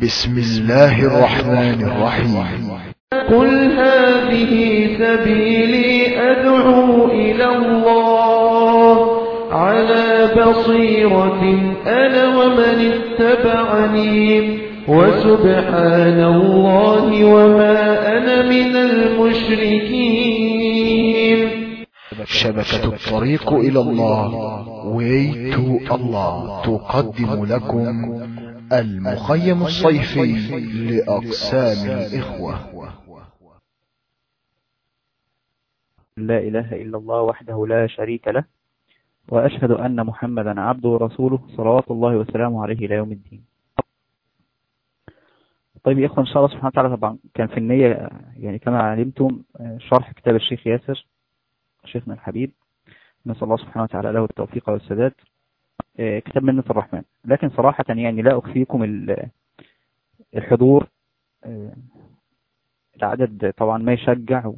بسم الله الرحمن الرحيم. قل هذه سبيلي أدعو إلى الله على بصيرة أنا ومن اتبعني وسبحان الله وما أنا من المشركين. شبكة الطريق إلى الله. Way to Allah. تقدم لكم المخيم الصيفي لأقسام الإخوة. لا إله إلا الله وحده لا شريك له وأشهد أن محمدا عبده ورسوله صلوات الله وسلامه عليه إلى يوم الدين. طيب يا إخوة إن شاء الله سبحانه وتعالى طبعا كان في النية يعني كما علمتم شرح كتاب الشيخ ياسر شيخنا الحبيب. نسأل الله سبحانه وتعالى له التوفيق والسداد. كتاب منة الرحمن. لكن صراحة يعني لا أخفيكم الحضور العدد طبعا ما يشجع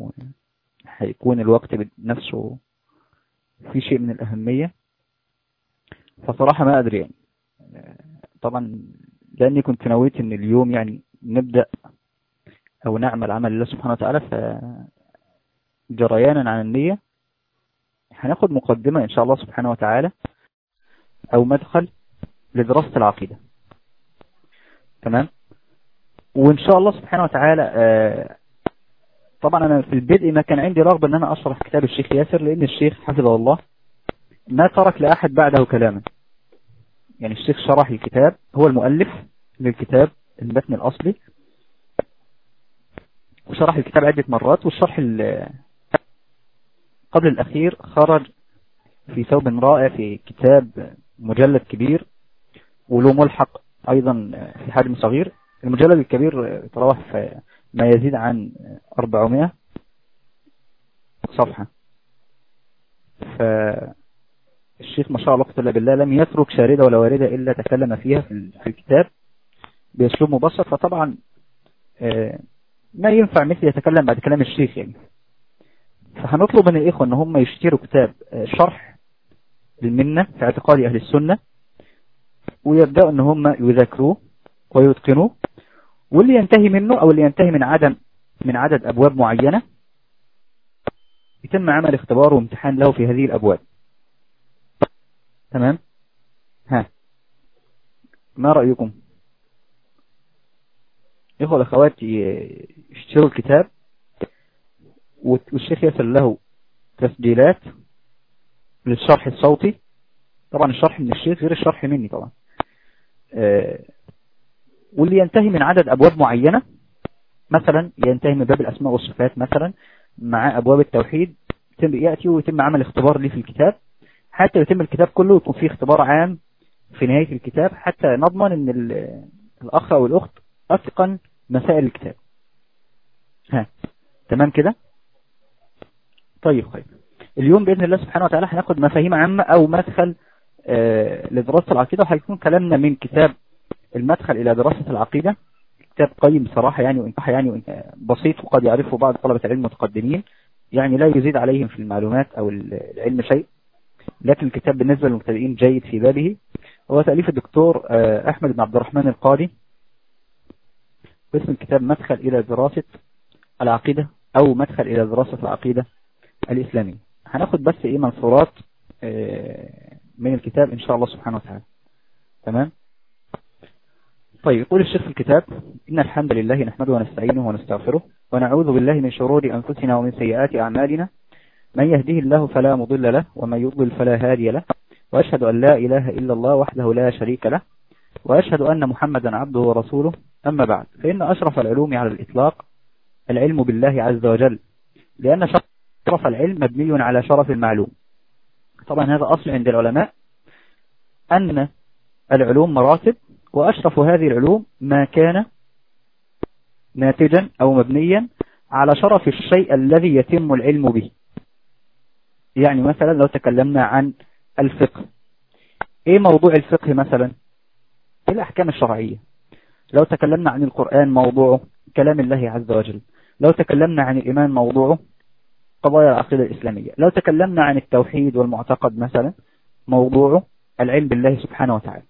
وهيكون الوقت نفسه في شيء من الأهمية. فصراحة ما أدري يعني. طبعا لأني كنت نويت أن اليوم يعني نبدأ أو نعمل عمل الله سبحانه وتعالى فجريانا عن النية. هناخد مقدمة إن شاء الله سبحانه وتعالى. أو مدخل لدراسة العقيدة. تمام؟ وإن شاء الله سبحانه وتعالى طبعا أنا في البدء ما كان عندي رغبة أن أنا أشرح كتاب الشيخ ياسر لأن الشيخ حفظه الله. ما ترك لأحد بعده كلاما. يعني الشيخ شرح الكتاب هو المؤلف للكتاب المتن الأصلي. وشرح الكتاب عدة مرات والشرح قبل الأخير خرج في ثوب رائع في كتاب مجلد كبير وله ملحق أيضا في حجم صغير. المجلد الكبير تراوح في ما يزيد عن 400 صفحة. فالشيخ ما شاء الله قتل بالله لم يترك شاردة ولا واردة إلا تكلم فيها في الكتاب بأسلوب مبسط. فطبعا ما ينفع مثل يتكلم بعد كلام الشيخ يعني. فهنطلب من الإخوة أن هم يشتروا كتاب شرح المنة في اعتقاد أهل السنة ويبدأوا أن هم يذاكروه ويتقنوه واللي ينتهي منه أو اللي ينتهي من عدم من عدد أبواب معينة يتم عمل اختبار وامتحان له في هذه الأبواب. تمام؟ ها. ما رأيكم؟ إخوة الأخوات يشتروا الكتاب والشيخ يسر له تسجيلات للشرح الصوتي. طبعا الشرح من الشيخ غير الشرح مني طبعا. واللي ينتهي من عدد أبواب معينة مثلا ينتهي من باب الأسماء والصفات مثلا مع أبواب التوحيد يأتي ويتم عمل اختبار لي في الكتاب. حتى يتم الكتاب كله يكون فيه اختبار عام في نهاية الكتاب حتى نضمن إن الأخ أو الأخت أتقن مسائل الكتاب. ها تمام كده؟ طيب خير. اليوم بإذن الله سبحانه وتعالى هناخد مفاهيم عامة أو مدخل آه لدراسة العقيدة. وهيكون كلامنا من كتاب المدخل إلى دراسة العقيدة. كتاب قيم بصراحة يعني وإن يعني بسيط وقد يعرفه بعض طلبة العلم المتقدمين. يعني لا يزيد عليهم في المعلومات أو العلم شيء. لكن الكتاب بالنسبة للمبتدئين جيد في بابه. هو تأليف الدكتور آه أحمد بن عبد الرحمن القاضي. باسم الكتاب مدخل إلى دراسة العقيدة أو مدخل إلى دراسة العقيدة الإسلامية. هناخد بس إيه منصورات من الكتاب إن شاء الله سبحانه وتعالى. تمام؟ طيب يقول الشيخ في الكتاب إن الحمد لله نحمده ونستعينه ونستغفره ونعوذ بالله من شرور أنفسنا ومن سيئات أعمالنا. من يهده الله فلا مضل له ومن يضلل فلا هادي له. وأشهد أن لا إله إلا الله وحده لا شريك له. وأشهد أن محمدا عبده ورسوله. أما بعد فإن أشرف العلوم على الإطلاق العلم بالله عز وجل. لأن شرف العلم مبني على شرف المعلوم طبعا هذا أصل عند العلماء أن العلوم مراتب وأشرف هذه العلوم ما كان ناتجا أو مبنيا على شرف الشيء الذي يتم العلم به. يعني مثلا لو تكلمنا عن الفقه. إيه موضوع الفقه مثلا؟ الأحكام الشرعية. لو تكلمنا عن القرآن موضوعه كلام الله عز وجل. لو تكلمنا عن الإيمان موضوعه قضايا العقيدة الإسلامية. لو تكلمنا عن التوحيد والمعتقد مثلا موضوعه العلم بالله سبحانه وتعالى.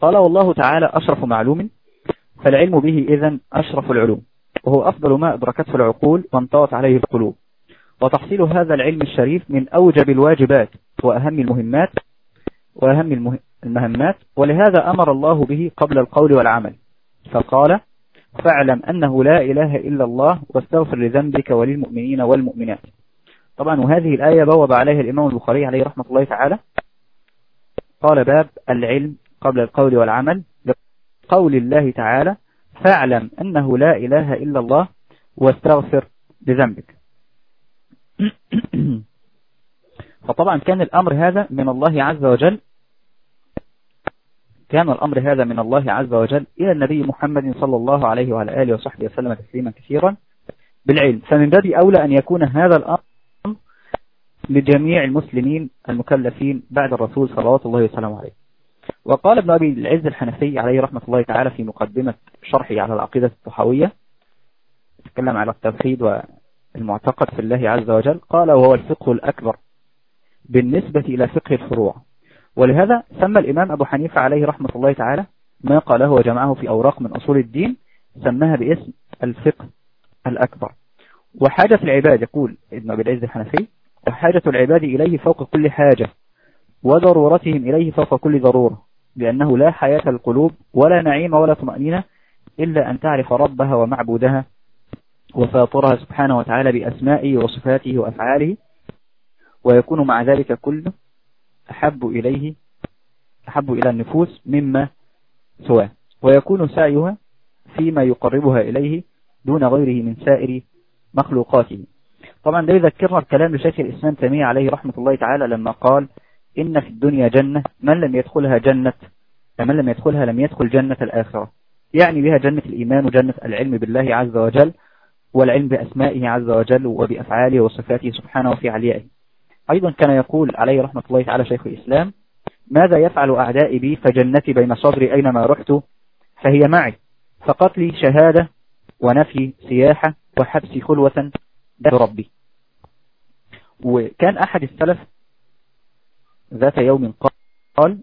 قال والله تعالى أشرف معلوم فالعلم به إذن أشرف العلوم. وهو أفضل ما أدركته العقول وانطوت عليه القلوب. وتحصيل هذا العلم الشريف من أوجب الواجبات وأهم المهمات وأهم المهمات ولهذا أمر الله به قبل القول والعمل. فقال فاعلم أنه لا إله إلا الله واستغفر لذنبك وللمؤمنين والمؤمنات. طبعا وهذه الآية بوب عليها الإمام البخاري عليه رحمة الله تعالى. قال باب العلم قبل القول والعمل. لقول الله تعالى فاعلم أنه لا إله إلا الله واستغفر لذنبك. فطبعا كان الأمر هذا من الله عز وجل كان الأمر هذا من الله عز وجل إلى النبي محمد صلى الله عليه وعلى آله وصحبه وسلم تسليما كثيرا بالعلم. فمن باب أولى أن يكون هذا الأمر لجميع المسلمين المكلفين بعد الرسول صلى الله وسلم عليه. وقال ابن أبي العز الحنفي عليه رحمة الله تعالى في مقدمة شرحه على العقيدة الطحاوية تكلم على التوحيد والمعتقد في الله عز وجل قال وهو الفقه الأكبر بالنسبة إلى فقه الفروع. ولهذا سمى الإمام أبو حنيفة عليه رحمة الله تعالى ما قاله وجمعه في أوراق من أصول الدين سماها باسم الفقه الأكبر. وحاجة العباد يقول ابن أبي العز الحنفي وحاجة العباد إليه فوق كل حاجة وضرورتهم إليه فوق كل ضرورة لأنه لا حياة القلوب ولا نعيم ولا طمأنينة إلا أن تعرف ربها ومعبودها وفاطرها سبحانه وتعالى بأسمائه وصفاته وأفعاله ويكون مع ذلك كله أحب إليه أحب إلى النفوس مما سواه. ويكون سعيها فيما يقربها إليه دون غيره من سائر مخلوقاته. طبعا ده يذكرنا الكلام لشيخ الإسلام تيمية عليه رحمة الله تعالى لما قال إن في الدنيا جنة من لم يدخلها جنة من لم يدخلها لم يدخل جنة الآخرة. يعني بها جنة الإيمان وجنة العلم بالله عز وجل والعلم بأسمائه عز وجل وبأفعاله وصفاته سبحانه وفي عليائه. أيضا كان يقول عليه رحمة الله تعالى شيخ الإسلام ماذا يفعل أعدائي بي فجنتي بين صدري أينما رحت؟ فهي معي. فقتلي شهادة ونفي سياحة وحبسي خلوة بربي وكان أحد السلف ذات يوم قال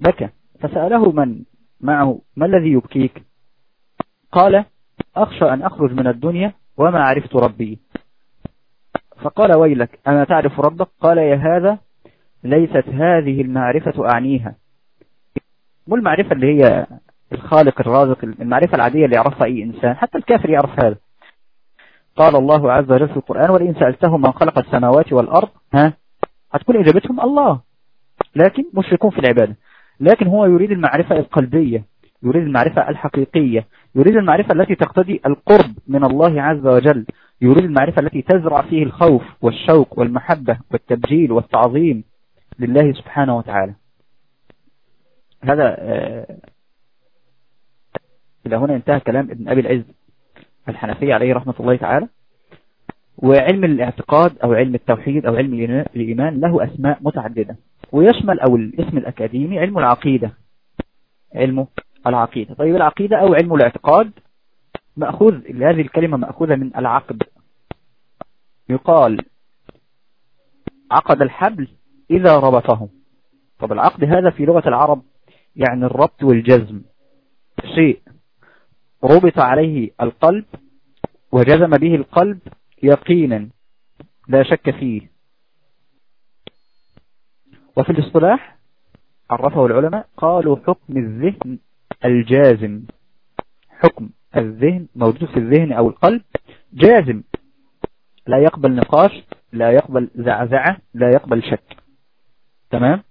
بكى. فسأله من معه ما الذي يبكيك؟ قال أخشى أن أخرج من الدنيا وما عرفت ربي. فقال ويلك أما تعرف ربك؟ قال يا هذا ليست هذه المعرفة أعنيها. مو المعرفة اللي هي الخالق الرازق المعرفة العادية اللي يعرفها أي إنسان حتى الكافر يعرف هذا. قال الله عز وجل في القرآن ولئن سألتهم من خلق السماوات والأرض ها؟ هتكون إجابتهم الله. لكن مشركون في العبادة. لكن هو يريد المعرفة القلبية يريد المعرفة الحقيقية يريد المعرفة التي تقتضي القرب من الله عز وجل. يريد المعرفة التي تزرع فيه الخوف والشوق والمحبة والتبجيل والتعظيم لله سبحانه وتعالى. هذا آه، إلى هنا انتهى كلام ابن أبي العز الحنفية عليه رحمة الله تعالى. وعلم الاعتقاد أو علم التوحيد أو علم الإيمان له أسماء متعددة. ويشمل أو الاسم الأكاديمي علم العقيدة. علم العقيدة. طيب العقيدة أو علم الاعتقاد؟ مأخوذ هذه الكلمة مأخوذة من العقد. يقال عقد الحبل إذا ربطه. طب العقد هذا في لغة العرب يعني الربط والجزم. شيء. ربط عليه القلب وجزم به القلب يقينا. لا شك فيه. وفي الاصطلاح عرفه العلماء قالوا حكم الذهن الجازم. حكم. الذهن موجود في الذهن أو القلب جازم. لا يقبل نقاش لا يقبل زعزعة لا يقبل شك. تمام؟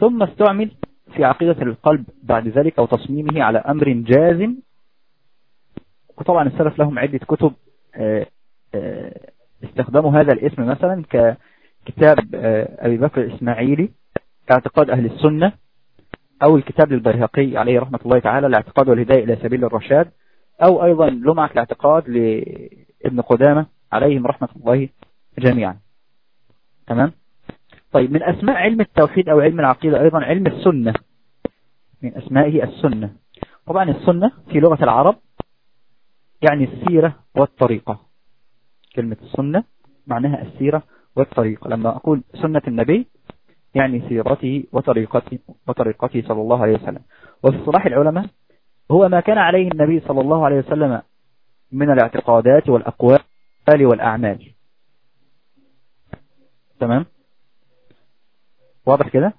ثم استعمل في عقيدة القلب بعد ذلك أو تصميمه على أمر جازم. وطبعا السلف لهم عدة كتب آه، آه، استخدموا هذا الاسم مثلا ككتاب آه، أبي بكر الإسماعيلي اعتقاد أهل السنة أو الكتاب للبيهقي عليه رحمة الله تعالى الاعتقاد والهداية إلى سبيل الرشاد. أو أيضا لمعة الاعتقاد لابن قدامة عليهم رحمة الله جميعا. تمام؟ طيب من أسماء علم التوحيد أو علم العقيدة أيضا علم السنة. من أسمائه السنة. طبعا السنة في لغة العرب يعني السيرة والطريقة. كلمة السنة معناها السيرة والطريقة. لما أقول سنة النبي يعني سيرته وطريقته, وطريقته صلى الله عليه وسلم. وفي صلاح العلماء هو ما كان عليه النبي صلى الله عليه وسلم من الاعتقادات والأقوال والأعمال. تمام؟ واضح كده؟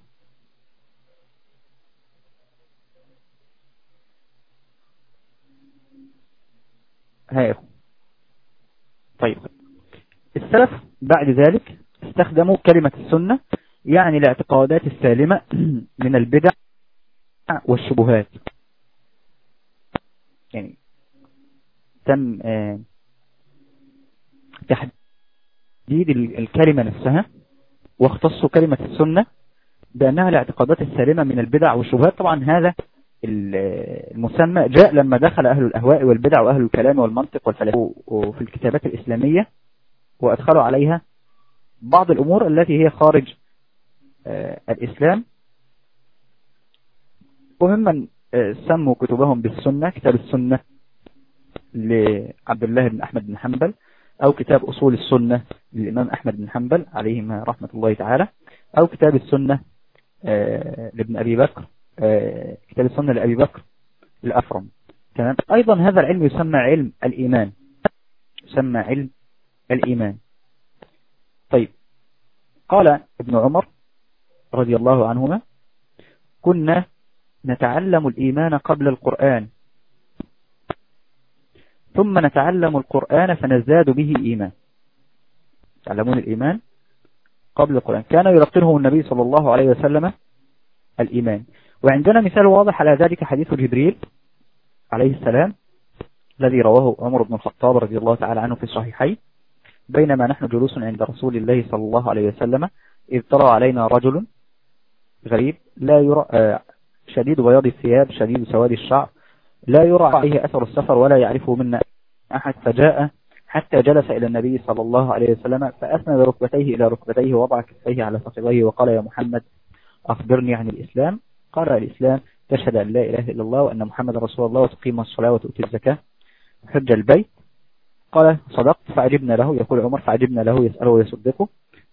هاي طيب. السلف بعد ذلك استخدموا كلمة السنة يعني الاعتقادات السالمة من البدع والشبهات. يعني تم آه، تحديد الكلمة نفسها واختصوا كلمة السنة بأنها الاعتقادات السالمة من البدع والشبهات. طبعا هذا المسمى جاء لما دخل أهل الأهواء والبدع وأهل الكلام والمنطق والفلسفة في الكتابات الإسلامية وأدخلوا عليها بعض الأمور التي هي خارج آه، الإسلام. وممن سموا كتبهم بالسنة كتاب السنة لعبد الله بن أحمد بن حنبل أو كتاب أصول السنة للإمام أحمد بن حنبل عليهما رحمة الله تعالى أو كتاب السنة آه، لابن أبي بكر كتاب السنة لأبي بكر الأفرم. تمام؟ أيضا هذا العلم يسمى علم الإيمان. يسمى علم الإيمان. طيب. قال ابن عمر رضي الله عنهما كنا نتعلم الإيمان قبل القرآن. ثم نتعلم القرآن فنزداد به إيمان. تعلمون الإيمان قبل القرآن. كان يلقنه النبي صلى الله عليه وسلم الإيمان. وعندنا مثال واضح على ذلك حديث جبريل عليه السلام الذي رواه عمر بن الخطاب رضي الله تعالى عنه في الصحيحين. بينما نحن جلوس عند رسول الله صلى الله عليه وسلم إذ ترى علينا رجل غريب لا يرى آه، شديد بياض الثياب شديد سواد الشعر لا يرى عليه أثر السفر ولا يعرفه منا أحد فجاء حتى جلس إلى النبي صلى الله عليه وسلم فأسند ركبتيه إلى ركبتيه ووضع كفيه على فخذيه وقال يا محمد أخبرني عن الإسلام. قال الإسلام تشهد أن لا إله إلا الله وأن محمد رسول الله وتقيم الصلاة وتؤتي الزكاة. حج البيت. قال صدقت فعجبنا له. يقول عمر فعجبنا له يسأله ويصدقه.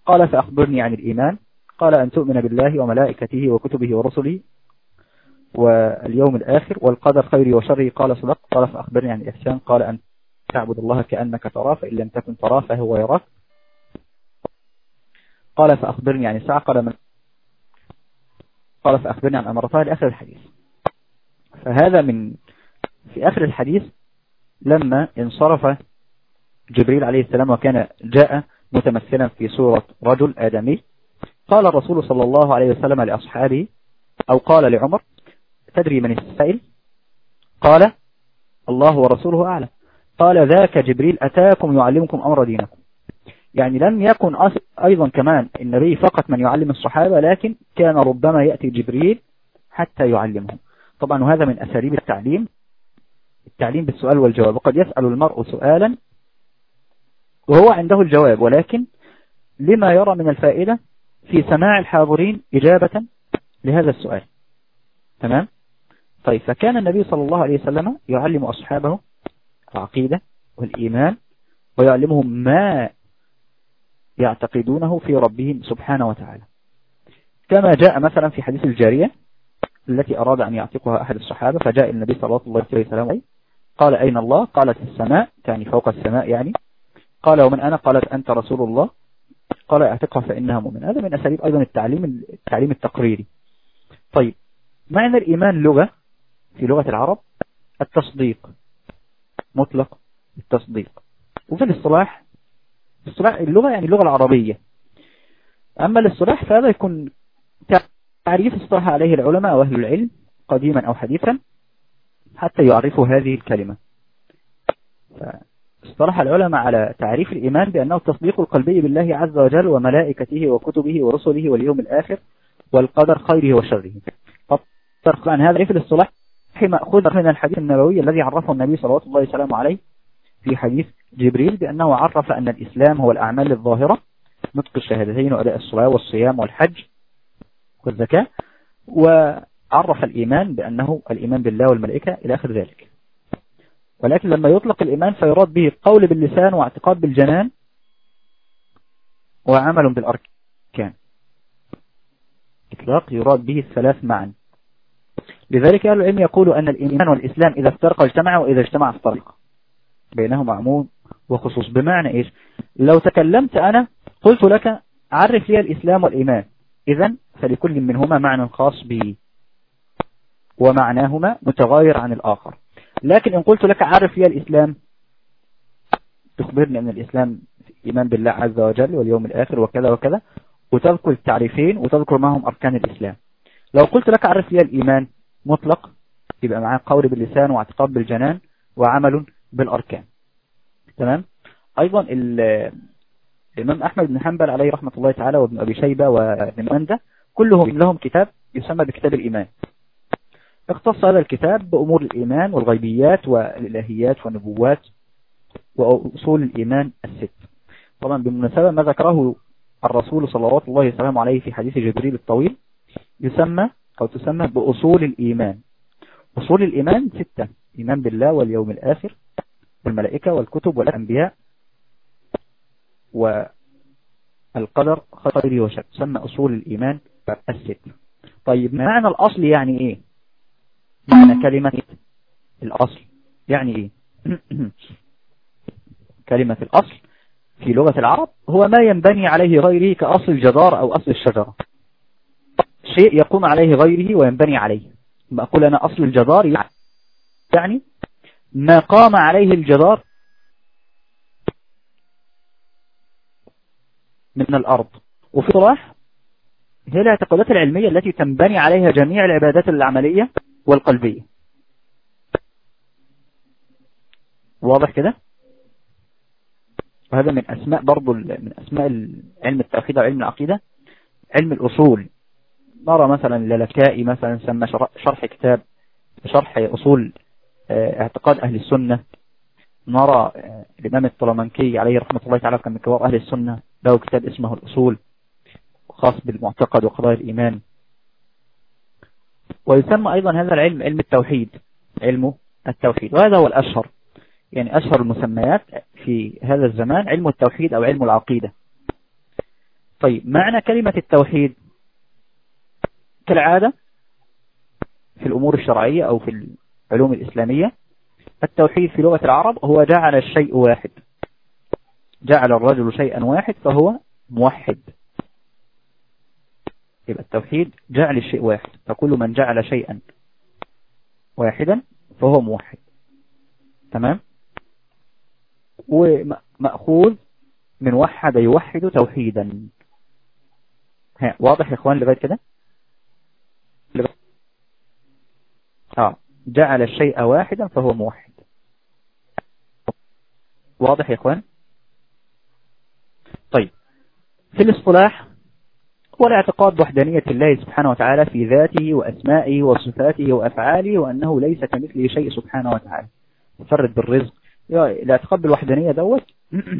قال فأخبرني عن الإيمان. قال أن تؤمن بالله وملائكته وكتبه ورسله. واليوم الآخر والقدر خيري وشري قال صدقت قال فأخبرني عن الإحسان قال أن تعبد الله كأنك تراه فإن لم تكن تراه فهو يراك. قال فأخبرني عن الساعة قال من قال فأخبرني عن أمرتها لآخر الحديث. فهذا من في آخر الحديث لما انصرف جبريل عليه السلام وكان جاء متمثلا في صورة رجل آدمي قال الرسول صلى الله عليه وسلم لأصحابه أو قال لعمر تدري من السائل؟ قال الله ورسوله أعلم. قال ذاك جبريل أتاكم يعلمكم أمر دينكم. يعني لم يكن أيضا كمان النبي فقط من يعلم الصحابة لكن كان ربما يأتي جبريل حتى يعلمهم. طبعا وهذا من أساليب التعليم. التعليم بالسؤال والجواب. وقد يسأل المرء سؤالا وهو عنده الجواب ولكن لما يرى من الفائدة في سماع الحاضرين إجابة لهذا السؤال. تمام؟ طيب فكان النبي صلى الله عليه وسلم يعلم أصحابه العقيدة والإيمان ويعلمهم ما يعتقدونه في ربهم سبحانه وتعالى. كما جاء مثلا في حديث الجارية التي أراد أن يعتقها أحد الصحابة فجاء النبي صلى الله عليه وسلم قال أين الله؟ قالت السماء يعني فوق السماء يعني. قال ومن أنا؟ قالت أنت رسول الله. قال أعتقها فإنها مؤمن هذا من أساليب أيضا التعليم التعليم التقريري. طيب معنى الإيمان لغة في لغة العرب التصديق مطلق التصديق. وفي الاصطلاح الاصطلاح اللغة يعني اللغة العربية. أما الاصطلاح فهذا يكون تعريف اصطلح عليه العلماء وأهل العلم قديما أو حديثا حتى يعرفوا هذه الكلمة. اصطلح العلماء على تعريف الإيمان بأنه التصديق القلبي بالله عز وجل وملائكته وكتبه ورسله واليوم الآخر والقدر خيره وشره. عن هذا في الاصطلاح مأخوذ من الحديث النبوي الذي عرفه النبي صلى الله عليه وسلم عليه في حديث جبريل بأنه عرف أن الإسلام هو الأعمال الظاهرة نطق الشهادتين وأداء الصلاة والصيام والحج والزكاة وعرف الإيمان بأنه الإيمان بالله والملائكة إلى آخر ذلك. ولكن لما يطلق الإيمان فيراد به قول باللسان واعتقاد بالجنان وعمل بالأركان. إطلاق يراد به الثلاث معا. لذلك أهل العلم يقولوا أن الإيمان والإسلام إذا افترق اجتمع وإذا اجتمع افترق. بينهما عموم وخصوص. بمعنى إيش؟ لو تكلمت أنا قلت لك عرف لي الإسلام والإيمان. إذا فلكل منهما معنى خاص به ومعناهما متغاير عن الآخر. لكن إن قلت لك عرف لي الإسلام تخبرني أن الإسلام إيمان بالله عز وجل واليوم الآخر وكذا وكذا وتذكر التعريفين وتذكر معهم أركان الإسلام. لو قلت لك عرف لي الإيمان مطلق يبقى معاه قول باللسان واعتقاد بالجنان وعمل بالأركان. تمام؟ أيضا الإمام أحمد بن حنبل عليه رحمة الله تعالى وابن أبي شيبة وابن مندة كلهم لهم كتاب يسمى بكتاب الإيمان. اختص هذا الكتاب بأمور الإيمان والغيبيات والإلهيات والنبوات وأصول الإيمان الست. طبعا بالمناسبة ما ذكره الرسول صلى الله وسلم عليه في حديث جبريل الطويل يسمى أو تسمى بأصول الإيمان. أصول الإيمان ستة إيمان بالله واليوم الآخر والملائكة والكتب والأنبياء والقدر خيره وشر. تسمى أصول الإيمان الستة طيب معنى الأصل يعني إيه؟ معنى كلمة الأصل يعني إيه؟ كلمة الأصل في لغة العرب هو ما ينبني عليه غيره كأصل الجدار أو أصل الشجرة. شيء يقوم عليه غيره وينبني عليه. ما أقول أنا أصل الجدار يعني ما قام عليه الجدار من الأرض. وفي صلاح هي الاعتقادات العلمية التي تنبني عليها جميع العبادات العملية والقلبية. واضح كده؟ وهذا من أسماء برضو من أسماء علم التوحيد وعلم العقيدة. علم الأصول نرى مثلا للكائي مثلا سمى شرح كتاب شرح أصول اعتقاد أهل السنة. نرى الإمام الطلمنكي عليه رحمة الله تعالى كان من كبار أهل السنة له كتاب اسمه الأصول خاص بالمعتقد وقضايا الإيمان. ويسمى أيضا هذا العلم علم التوحيد علم التوحيد وهذا هو الأشهر. يعني أشهر المسميات في هذا الزمان علم التوحيد أو علم العقيدة. طيب معنى كلمة التوحيد؟ كالعادة في الأمور الشرعية أو في العلوم الإسلامية التوحيد في لغة العرب هو جعل الشيء واحد. جعل الرجل شيئا واحد فهو موحد. يبقى التوحيد جعل الشيء واحد. فكل من جعل شيئا واحدا فهو موحد. تمام؟ ومأخوذ من وحد يوحد توحيدا. واضح يا إخوان لغاية كده؟ آه. جعل الشيء واحدا فهو موحد. واضح يا إخوان؟ طيب. في الاصطلاح هو الاعتقاد بوحدانية الله سبحانه وتعالى في ذاته وأسمائه وصفاته وأفعاله وأنه ليس كمثله شيء سبحانه وتعالى. فرد بالرزق. الاعتقاد بالوحدانية دوت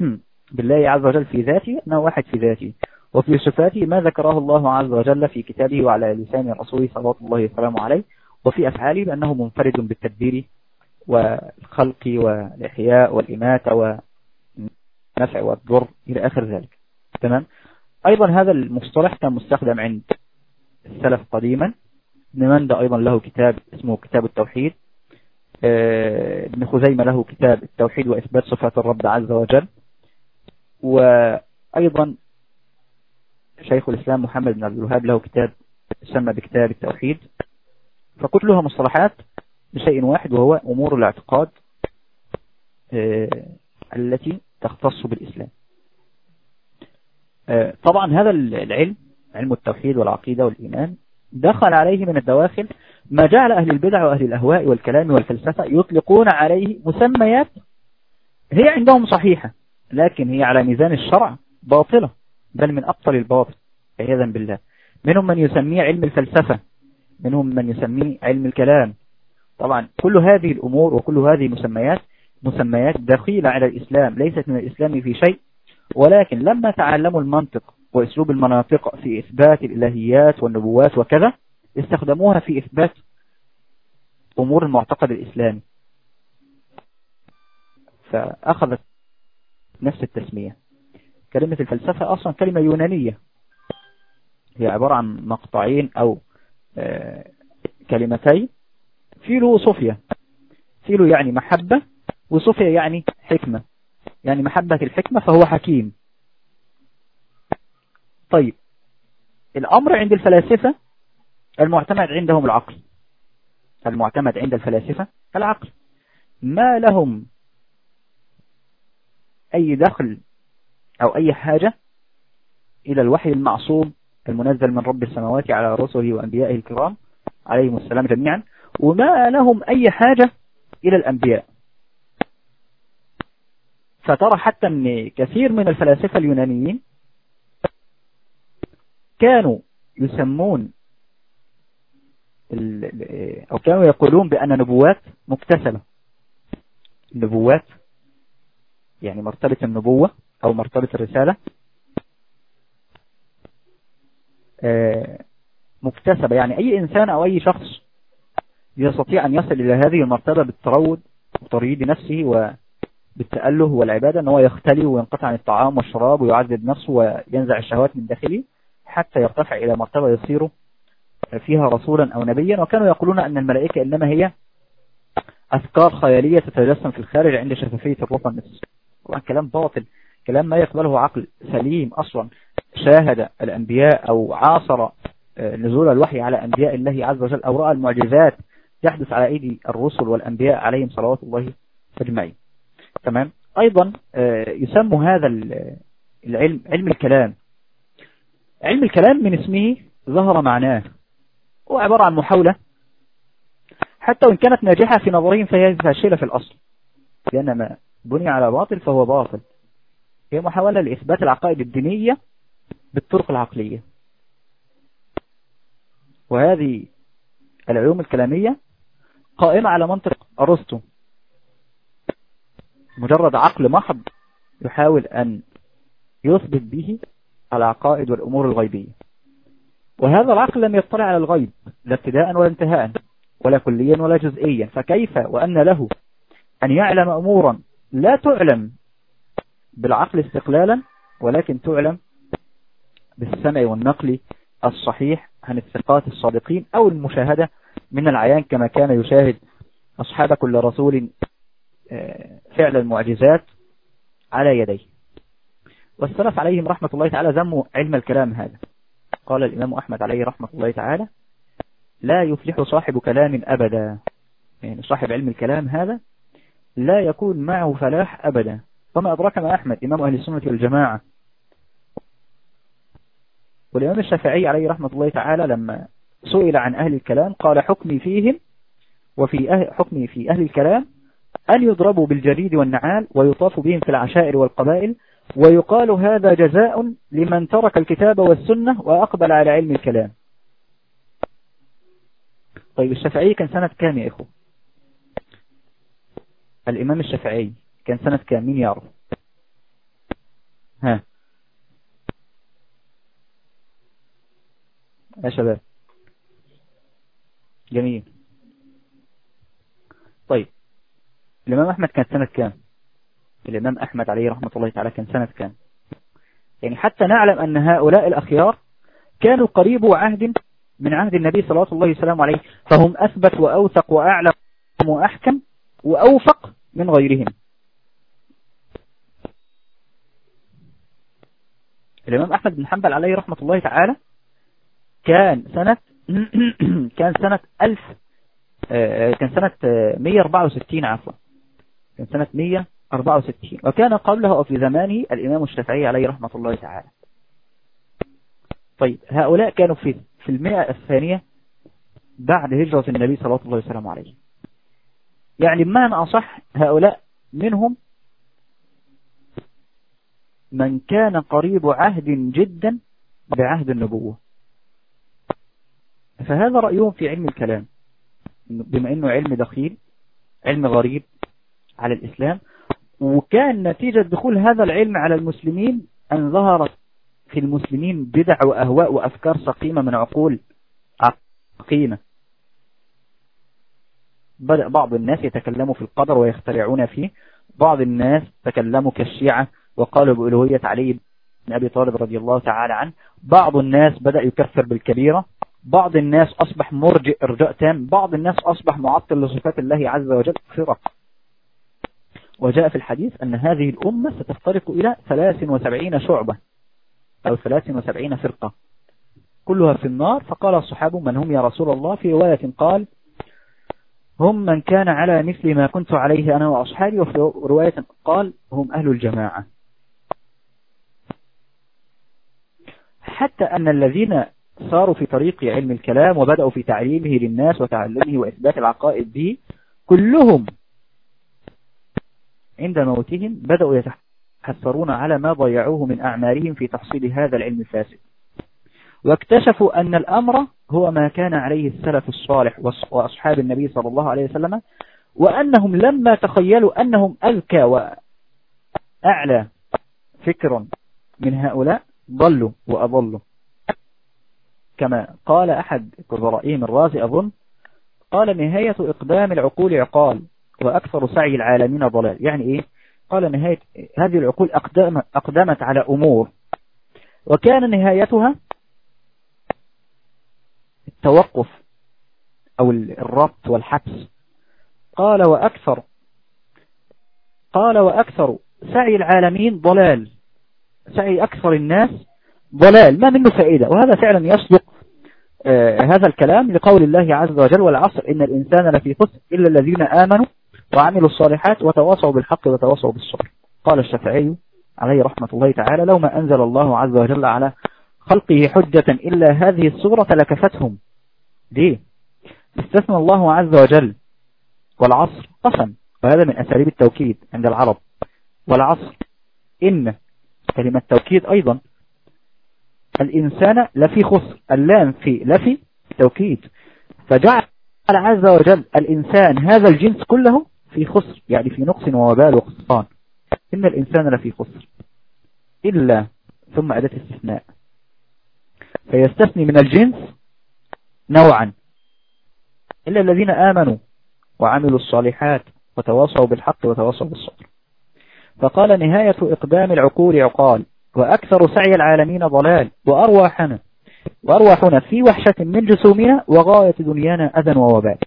بالله عز وجل في ذاته أنه واحد في ذاته. وفي صفاته ما ذكره الله عز وجل في كتابه وعلى لسان رسوله صلى الله وسلامه عليه. وفي أفعاله بأنه منفرد بالتدبير والخلق والإحياء والإماتة والنفع والضر إلى آخر ذلك. تمام؟ أيضا هذا المصطلح كان مستخدم عند السلف قديما. ابن مندى أيضا له كتاب اسمه كتاب التوحيد. ابن خزيمة له كتاب التوحيد وإثبات صفات الرب عز وجل. وأيضا شيخ الإسلام محمد بن عبد الوهاب له كتاب يسمى بكتاب التوحيد. فكلها مصطلحات بشيء واحد وهو أمور الاعتقاد التي تختص بالإسلام. طبعا هذا العلم علم التوحيد والعقيدة والإيمان دخل عليه من الدواخل ما جعل أهل البدع وأهل الأهواء والكلام والفلسفة يطلقون عليه مسميات هي عندهم صحيحة لكن هي على ميزان الشرع باطلة بل من أبطل الباطل عياذا بالله. منهم من يسميه علم الفلسفة. منهم من يسميه علم الكلام. طبعا كل هذه الأمور وكل هذه المسميات مسميات دخيلة على الإسلام ليست من الإسلام في شيء. ولكن لما تعلموا المنطق وأسلوب المناطق في إثبات الإلهيات والنبوات وكذا استخدموها في إثبات أمور المعتقد الإسلامي. فأخذت نفس التسمية. كلمة الفلسفة أصلا كلمة يونانية. هي عبارة عن مقطعين أو كلمتين فيلو وصوفيا فيلو يعني محبة وصوفيا يعني حكمة. يعني محبة الحكمة فهو حكيم. طيب. الأمر عند الفلاسفة المعتمد عندهم العقل. المعتمد عند الفلاسفة العقل. ما لهم أي دخل أو أي حاجة إلى الوحي المعصوم المنزل من رب السماوات على رسله وأنبيائه الكرام عليهم السلام جميعا. وما لهم أي حاجة إلى الأنبياء. فترى حتى أن كثير من الفلاسفة اليونانيين كانوا يسمون أو كانوا يقولون بأن نبوات مكتسبة. النبوات يعني مرتبة النبوة أو مرتبة الرسالة مكتسبة. يعني أي إنسان أو أي شخص يستطيع أن يصل إلى هذه المرتبة بالتروض وتريد نفسه وبالتأله والعبادة أنه يختلي وينقطع عن الطعام والشراب ويعذب نفسه وينزع الشهوات من داخله حتى يرتفع إلى مرتبة يصير فيها رسولا أو نبيا. وكانوا يقولون أن الملائكة إنما هي أفكار خيالية تتجسم في الخارج عند شفافية الروح والنفس طبعا كلام باطل كلام ما يقبله عقل سليم أصلا. شاهد الأنبياء أو عاصر آه، نزول الوحي على أنبياء الله عز وجل أو رأى المعجزات يحدث على أيدي الرسل والأنبياء عليهم صلوات الله أجمعين. تمام؟ أيضا آه، يسمى هذا العلم علم الكلام. علم الكلام من اسمه ظهر معناه هو عبارة عن محاولة. حتى وإن كانت ناجحة في نظرهم فهي فاشلة في الأصل لأن ما بني على باطل فهو باطل. هي محاولة لإثبات العقائد الدينية بالطرق العقلية. وهذه العلوم الكلامية قائمة على منطق أرسطو. مجرد عقل محض يحاول أن يثبت به العقائد والأمور الغيبية. وهذا العقل لم يطلع على الغيب لا ابتداء ولا انتهاء ولا كليا ولا جزئيا. فكيف وأن له أن يعلم أمورا لا تعلم بالعقل استقلالا ولكن تعلم بالسمع والنقل الصحيح عن الثقات الصادقين أو المشاهدة من العيان كما كان يشاهد أصحاب كل رسول آه، فعل المعجزات على يديه. والسلف عليهم رحمة الله تعالى ذموا علم الكلام هذا. قال الإمام أحمد عليه رحمة الله تعالى لا يفلح صاحب كلام أبدا. يعني صاحب علم الكلام هذا لا يكون معه فلاح أبدا. وما أدرك ما أحمد؟ إمام أهل السنة والجماعة. والإمام الشافعي عليه رحمة الله تعالى لما سئل عن أهل الكلام قال حكمي فيهم وفي أهل حكمي في أهل الكلام أن يضربوا بالجريد والنعال ويطاف بهم في العشائر والقبائل ويقال هذا جزاء لمن ترك الكتاب والسنة وأقبل على علم الكلام. طيب الشافعي كان سنة كام يا إخوة؟ الإمام الشافعي كان سنة كام؟ مين يعرف؟ ها. يا شباب. جميل. طيب الإمام أحمد كان سنة كام؟ الإمام أحمد عليه رحمة الله تعالى كان سنة كام؟ يعني حتى نعلم أن هؤلاء الأخيار كانوا قريب عهد من عهد النبي صلى الله عليه وسلم عليه فهم أثبت وأوثق وأعلم وأحكم وأوفق من غيرهم. الإمام أحمد بن حنبل عليه رحمة الله تعالى كان سنة كان سنة ألف آه، كان سنة 164 عفوا. كان سنة 164 وكان قبله أو في زمانه الإمام الشافعي عليه رحمة الله تعالى. طيب هؤلاء كانوا في في المئة الثانية بعد هجرة النبي صلى الله عليه وسلم عليه. يعني بمعنى أصح هؤلاء منهم من كان قريب عهد جدا بعهد النبوة. فهذا رأيهم في علم الكلام. بما أنه علم دخيل علم غريب على الإسلام وكان نتيجة دخول هذا العلم على المسلمين أن ظهرت في المسلمين بدع وأهواء وأفكار سقيمة من عقول عقيمة. بدأ بعض الناس يتكلموا في القدر ويخترعون فيه. بعض الناس تكلموا كالشيعة وقالوا بألوهية علي أبي طالب رضي الله تعالى عنه. بعض الناس بدأ يكفر بالكبيرة. بعض الناس أصبح مرجئ إرجاء تام بعض الناس أصبح معطل لصفات الله عز وجل. فرق. وجاء في الحديث أن هذه الأمة ستفترق إلى 73 شعبة أو 73 فرقة. كلها في النار. فقال الصحابة من هم يا رسول الله؟ في رواية قال هم من كان على مثل ما كنت عليه أنا وأصحابي وفي رواية قال هم أهل الجماعة. حتى أن الذين صاروا في طريق علم الكلام وبدأوا في تعليمه للناس وتعلمه وإثبات العقائد به. كلهم عند موتهم بدأوا يتحسرون على ما ضيعوه من أعمالهم في تحصيل هذا العلم الفاسد. واكتشفوا أن الأمر هو ما كان عليه السلف الصالح وأصحاب النبي صلى الله عليه وسلم وأنهم لما تخيلوا أنهم أذكى وأعلى فكرا من هؤلاء ضلوا وأضلوا. كما قال أحد كبرائهم الرازي أظن قال نهاية إقدام العقول عقال وأكثر سعي العالمين ضلال. يعني إيه؟ قال نهاية هذه العقول أقدمت على أمور. وكان نهايتها التوقف أو الربط والحبس. قال وأكثر قال وأكثر سعي العالمين ضلال. سعي أكثر الناس ضلال ما منه فائدة وهذا فعلا يصدق آه هذا الكلام لقول الله عز وجل والعصر إن الإنسان لفي خسر إلا الذين آمنوا وعملوا الصالحات وتواصوا بالحق وتواصوا بالصبر. قال الشافعي عليه رحمة الله تعالى لو ما أنزل الله عز وجل على خلقه حجة إلا هذه الصورة لكفتهم. ليه؟ استثنى الله عز وجل والعصر قسم وهذا من أساليب التوكيد عند العرب. والعصر إن كلمة توكيد أيضا. الإنسان لفي خسر اللام في لفي توكيد. فجعل عز وجل الإنسان هذا الجنس كله في خسر يعني في نقص ووبال وخسران. إن الإنسان لفي خسر. إلا ثم أداة استثناء. فيستثني من الجنس نوعا. إلا الذين آمنوا وعملوا الصالحات وتواصوا بالحق وتواصوا بالصبر. فقال نهاية إقدام العقول عقال. وأكثر سعي العالمين ضلال وأرواحنا وأرواحنا في وحشة من جسومنا وغاية دنيانا أذى ووبال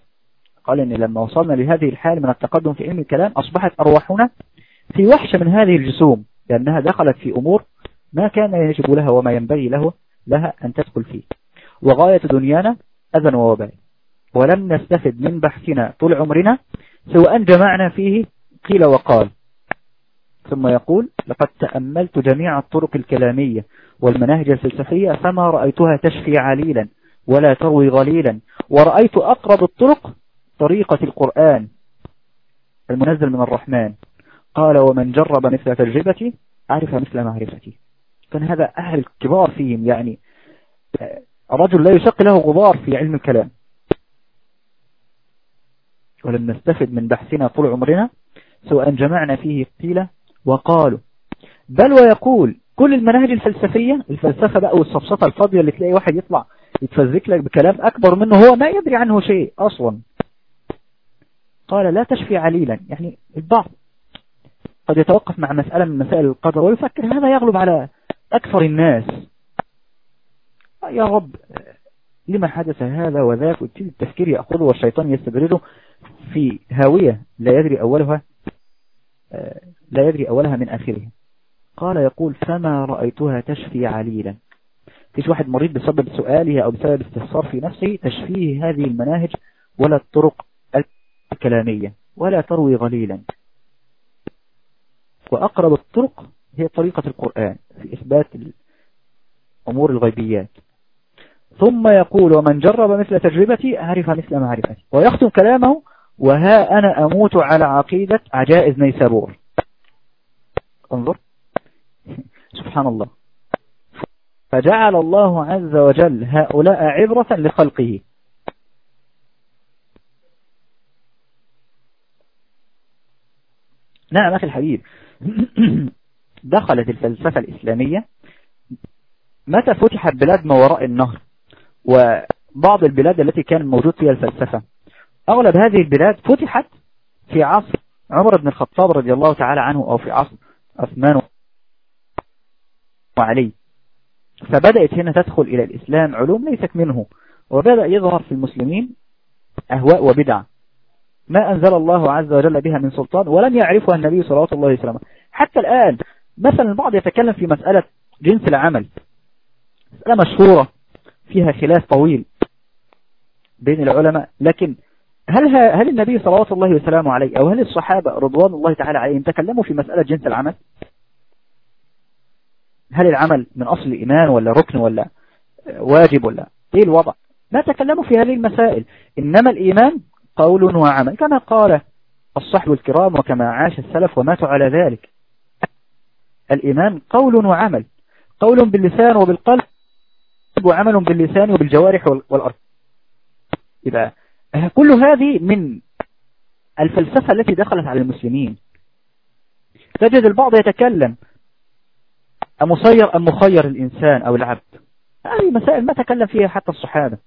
قال إن لما وصلنا لهذه الحال من التقدم في علم الكلام أصبحت أرواحنا في وحشة من هذه الجسوم لأنها دخلت في أمور ما كان يجب لها وما ينبغي له لها أن تدخل فيه. وغاية دنيانا أذى ووبال ولم نستفد من بحثنا طول عمرنا أن جمعنا فيه قيل وقال. ثم يقول لقد تأملت جميع الطرق الكلامية والمناهج الفلسفية فما رأيتها تشفي عليلا ولا تروي غليلا ورأيت أقرب الطرق طريقة القرآن المنزل من الرحمن. قال ومن جرب مثل تجربتي عرف مثل معرفتي. كان هذا أهل الكبار فيهم يعني رجل لا يشق له غبار في علم الكلام. ولم نستفد من بحثنا طول عمرنا سواء جمعنا فيه قيل وقالوا بل ويقول كل المناهج الفلسفية الفلسفة بقى والصفصفة الفاضية اللي تلاقي واحد يطلع يتفزك لك بكلام أكبر منه هو ما يدري عنه شيء أصلا. قال لا تشفي عليلا. يعني البعض قد يتوقف مع مسألة من مسائل القدر ويفكر هذا يغلب على أكثر الناس. يا رب لما حدث هذا وذاك؟ وابتدي التفكير يأخذه والشيطان يستدرجه في هاوية لا يدري أولها. لا يدري أولها من آخرها قال يقول فما رأيتها تشفي عليلا. فيش واحد مريض بسبب سؤاله أو بسبب استفسار في نفسه تشفيه هذه المناهج ولا الطرق الكلامية ولا تروي غليلا. وأقرب الطرق هي طريقة القرآن في إثبات أمور الغيبيات. ثم يقول ومن جرب مثل تجربتي عرف مثل معرفتي. ويختم كلامه وها أنا أموت على عقيدة عجائز نيسابور. انظر. سبحان الله. فجعل الله عز وجل هؤلاء عبرة لخلقه. نعم أخي الحبيب. دخلت الفلسفة الإسلامية. متى فتحت بلاد ما وراء النهر؟ وبعض البلاد التي كان موجود فيها الفلسفة. أغلب هذه البلاد فتحت في عصر عمر بن الخطاب رضي الله تعالى عنه أو في عصر عثمان عليه فبدأت هنا تدخل إلى الإسلام علوم ليست منه. وبدأ يظهر في المسلمين أهواء وبدع. ما أنزل الله عز وجل بها من سلطان ولم يعرفها النبي صلى الله عليه وسلم. حتى الآن مثلا البعض يتكلم في مسألة جنس العمل. مسألة مشهورة فيها خلاف طويل بين العلماء. لكن هل هل النبي صلى الله وسلامه عليه أو هل الصحابة رضوان الله تعالى عليهم تكلموا في مسألة جنس العمل؟ هل العمل من أصل الإيمان ولا ركن ولا واجب ولا؟ إيه الوضع؟ ما تكلموا في هذه المسائل. إنما الإيمان قول وعمل كما قال الصحب الكرام وكما عاش السلف وماتوا على ذلك. الإيمان قول وعمل. قول باللسان وبالقلب وعمل باللسان وبالجوارح والأرض. إذا كل هذه من الفلسفة التي دخلت على المسلمين. تجد البعض يتكلم أمصير أم مخير الإنسان أو العبد؟ هذه مسائل ما تكلم فيها حتى الصحابة.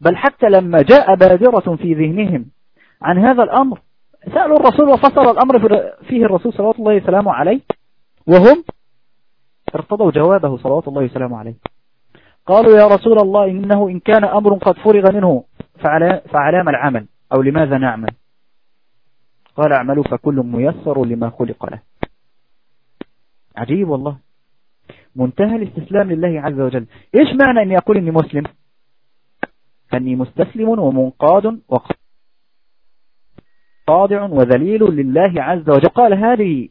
بل حتى لما جاء بادرة في ذهنهم عن هذا الأمر سألوا الرسول وفصل الأمر فيه الرسول صلى الله عليه وسلم عليه وهم ارتضوا جوابه صلوات الله وسلامه عليه. قالوا يا رسول الله إنه إن كان أمر قد فرغ منه فعلام العمل. أو لماذا نعمل؟ قال اعملوا فكل ميسر لما خلق له. عجيب والله. منتهى الاستسلام لله عز وجل. إيش معنى أني أقول أني مسلم؟ أني مستسلم ومنقاد وخاضع وذليل لله عز وجل. قال هذه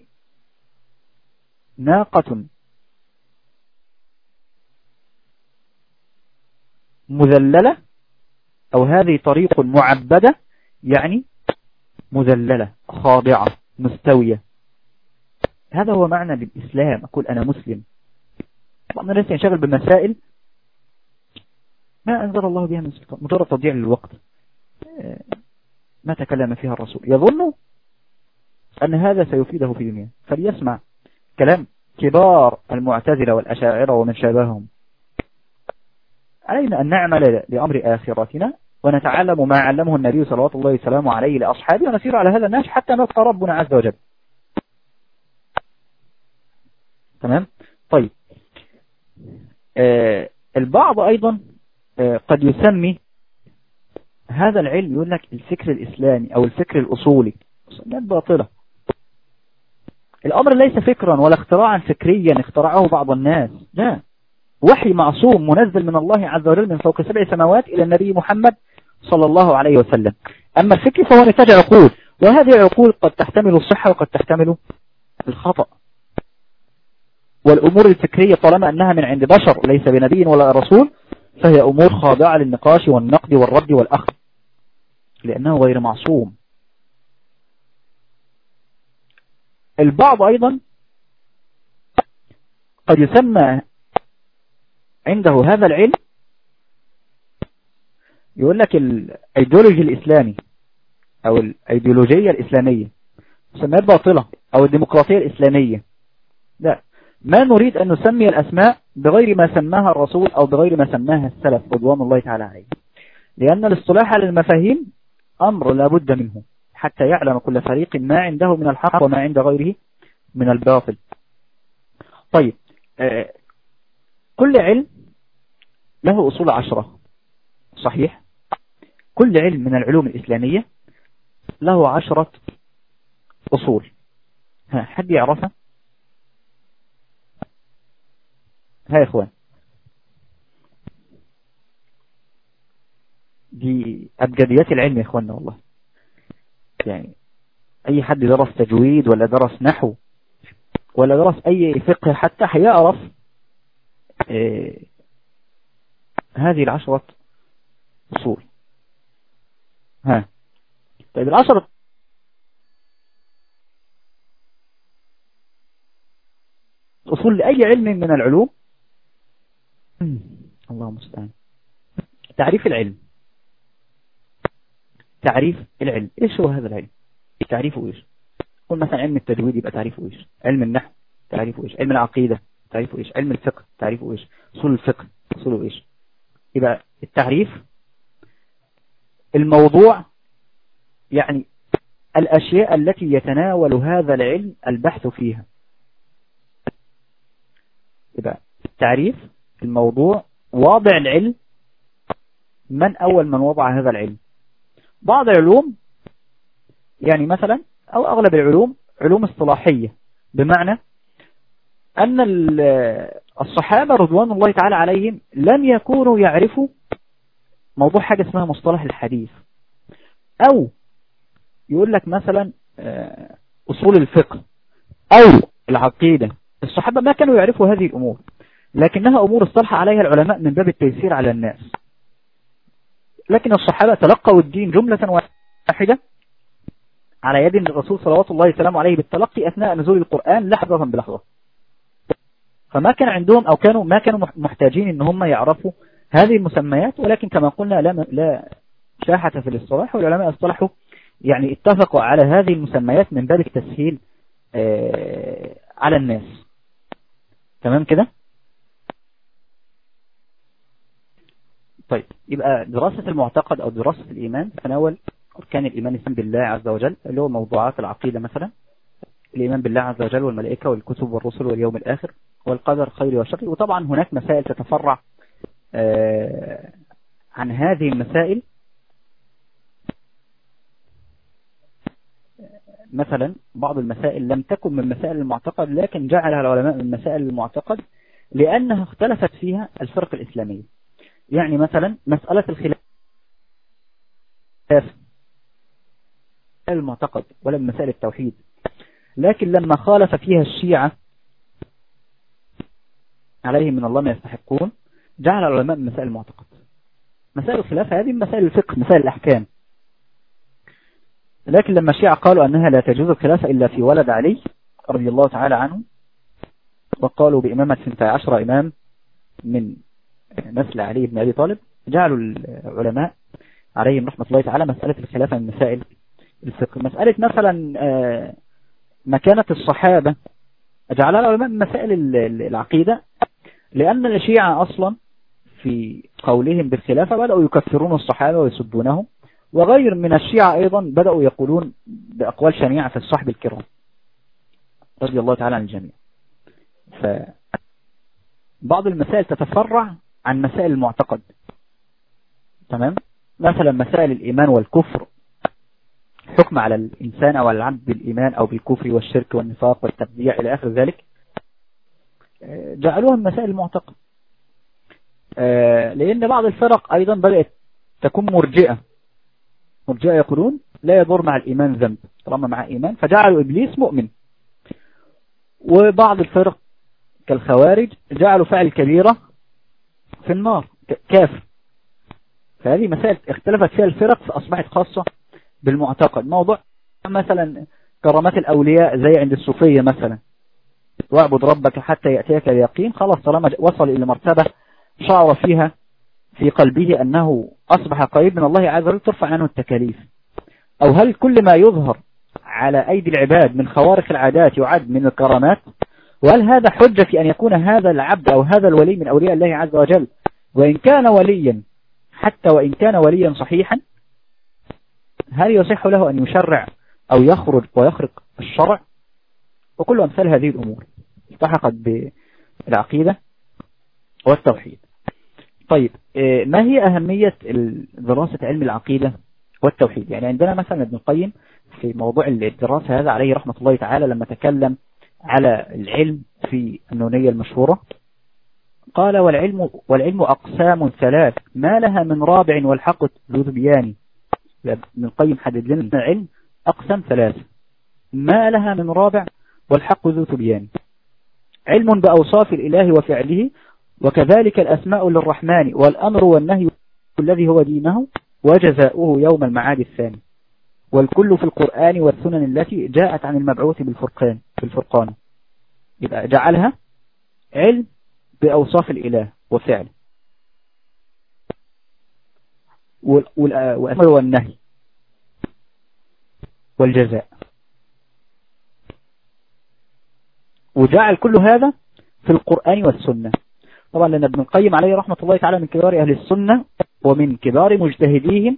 ناقة مذللة أو هذه طريق معبدة يعني مذللة خاضعة مستوية. هذا هو معنى بالإسلام. أقول أنا مسلم. بعض الناس ينشغل بمسائل ما أنزل الله بها من سلطان مجرد تضييع للوقت. ما تكلم فيها الرسول. يظن أن هذا سيفيده في دنيا فليسمع كلام كبار المعتزلة والأشاعرة ومن شابههم. علينا أن نعمل لأمر آخرتنا ونتعلم ما علمه النبي صلى الله عليه وسلم عليه لأصحابه ونسير على هذا الناس حتى نلقى ربنا عز وجل. تمام؟ طيب. آه البعض أيضا آه قد يسمي هذا العلم يقول لك الفكر الإسلامي أو الفكر الأصولي. سميات باطلة. الأمر ليس فكرا ولا اختراعا فكريا اخترعه بعض الناس. لا. وحي معصوم منزل من الله عز وجل من فوق سبع سماوات إلى النبي محمد صلى الله عليه وسلم. أما الفكر فهو نتاج عقول وهذه العقول قد تحتمل الصحة وقد تحتمل الخطأ. والأمور الفكرية طالما أنها من عند بشر ليس بنبي ولا رسول فهي أمور خاضعة للنقاش والنقد والرد والأخذ. لأنه غير معصوم. البعض أيضا قد يسمى عنده هذا العلم يقول لك الايديولوجي الإسلامي أو الايديولوجية الإسلامية مسميات باطلة أو الديمقراطية الإسلامية. لا ما نريد أن نسمي الأسماء بغير ما سماها الرسول أو بغير ما سماها السلف رضوان الله تعالى عليه. لأن الاصطلاح على المفاهيم أمر لا بد منه حتى يعلم كل فريق ما عنده من الحق وما عند غيره من الباطل. طيب آه، كل علم له أصول عشرة. صحيح؟ كل علم من العلوم الإسلامية له عشرة أصول. ها حد يعرفها؟ ها يا إخوان. دي أبجديات العلم يا إخواننا والله. يعني أي حد درس تجويد ولا درس نحو ولا درس أي فقه حتى هيعرف إيه هذه العشرة أصول. ها. طيب العشرة أصول لأي علم من العلوم؟ الله المستعان. تعريف العلم. تعريف العلم. إيش هو هذا العلم؟ تعريفه إيش؟ قل مثلا علم التجويد يبقى تعريفه إيش؟ علم النحو تعريفه إيش؟ علم العقيدة تعريفه إيش؟ علم الفقه تعريفه إيش؟ أصول الفقه أصوله إيش؟ يبقى التعريف. الموضوع يعني الأشياء التي يتناول هذا العلم البحث فيها. يبقى التعريف الموضوع واضع العلم. من أول من وضع هذا العلم؟ بعض العلوم يعني مثلا أو أغلب العلوم علوم اصطلاحية بمعنى أن الصحابة رضوان الله تعالى عليهم لم يكونوا يعرفوا موضوع حاجة اسمها مصطلح الحديث. أو يقول لك مثلا آه، أصول الفقه أو العقيدة. الصحابة ما كانوا يعرفوا هذه الأمور لكنها أمور اصطلح عليها العلماء من باب التيسير على الناس. لكن الصحابة تلقوا الدين جملة واحدة على يد الرسول صلوات الله وسلامه عليه بالتلقي أثناء نزول القرآن لحظة بلحظة. فما كان عندهم أو كانوا ما كانوا محتاجين إن هم يعرفوا هذه المسميات ولكن كما قلنا لا لا شاحة في الاصطلاح والعلماء اصطلحوا يعني اتفقوا على هذه المسميات من باب التسهيل آه، على الناس. تمام كده؟ طيب يبقى دراسة المعتقد أو دراسة الإيمان تناول أركان الإيمان بالله عز وجل اللي هو موضوعات العقيدة مثلا. الإيمان بالله عز وجل والملائكة والكتب والرسل واليوم الآخر. والقدر خير وشر. وطبعا هناك مسائل تتفرع آه، عن هذه المسائل. مثلا بعض المسائل لم تكن من مسائل المعتقد لكن جعلها العلماء من مسائل المعتقد لأنها اختلفت فيها الفرق الإسلامية. يعني مثلا مسألة الخلاف المعتقد ولا من مسائل التوحيد. لكن لما خالف فيها الشيعة عليهم من الله ما يستحقون جعل العلماء من مسائل المعتقد. مسائل الخلاف هذه مسائل الفقه مسائل الأحكام. لكن لما الشيعة قالوا أنها لا تجوز الخلافة إلا في ولد علي رضي الله تعالى عنه وقالوا بإمامة 12 إمام من نسل علي بن أبي طالب جعلوا العلماء عليهم رحمة الله تعالى مسألة الخلافة من مسائل الفقه. مسألة مثلا آه، مكانة الصحابة جعلها العلماء من مسائل العقيدة. لأن الشيعة أصلا في قولهم بالخلافة بدأوا يكفرون الصحابة ويسبونهم وغير من الشيعة أيضا بدأوا يقولون بأقوال شنيعة في الصحب الكرام رضي الله تعالى عن الجميع. فبعض المسائل تتفرع عن مسائل المعتقد. تمام؟ مثلا مسائل الإيمان والكفر. حكم على الإنسان أو العبد بالإيمان أو بالكفر والشرك والنفاق والتبديع إلى آخر ذلك. جعلوها من مسائل المعتقد. آه، لأن بعض الفرق أيضا بدأت تكون مرجئة. مرجئة يقولون لا يضر مع الإيمان ذنب. طالما مع إيمان فجعلوا إبليس مؤمن. وبعض الفرق كالخوارج جعلوا فعل كبيرة في النار كافر فهذه مسائل اختلفت فيها الفرق فأصبحت خاصة بالمعتقد. موضوع مثلا كرامات الأولياء زي عند الصوفية مثلا. واعبد ربك حتى يأتيك اليقين. خلاص طالما وصل إلى مرتبة شعر فيها في قلبه أنه أصبح قريب من الله عز وجل ترفع عنه التكاليف. أو هل كل ما يظهر على أيدي العباد من خوارق العادات يعد من الكرامات وهل هذا حجة في أن يكون هذا العبد أو هذا الولي من أولياء الله عز وجل؟ وإن كان وليا حتى وإن كان وليا صحيحا هل يصح له أن يشرع أو يخرج ويخرق الشرع؟ وكل أمثال هذه الأمور. التحقت بالعقيدة والتوحيد. طيب آه، ما هي أهمية دراسة علم العقيدة والتوحيد؟ يعني عندنا مثلا ابن القيم في موضوع الدراسة هذا عليه رحمة الله تعالى لما تكلم على العلم في النونية المشهورة قال والعلم, والعلم أقسام ثلاث ما لها من رابع والحق ذو بيان ابن القيم حدد لنا العلم أقسام ثلاث ما لها من رابع والحق ذو تبيان علم بأوصاف الإله وفعله وكذلك الأسماء للرحمن والأمر والنهي الذي هو دينه وجزاؤه يوم المعاد الثاني. والكل في القرآن والسنن التي جاءت عن المبعوث بالفرقان بالفرقان. يبقى جعلها علم بأوصاف الإله وفعله. والأمر والنهي والجزاء. وجعل كل هذا في القرآن والسنة. طبعا لأن ابن القيم عليه رحمة الله تعالى من كبار أهل السنة ومن كبار مجتهديهم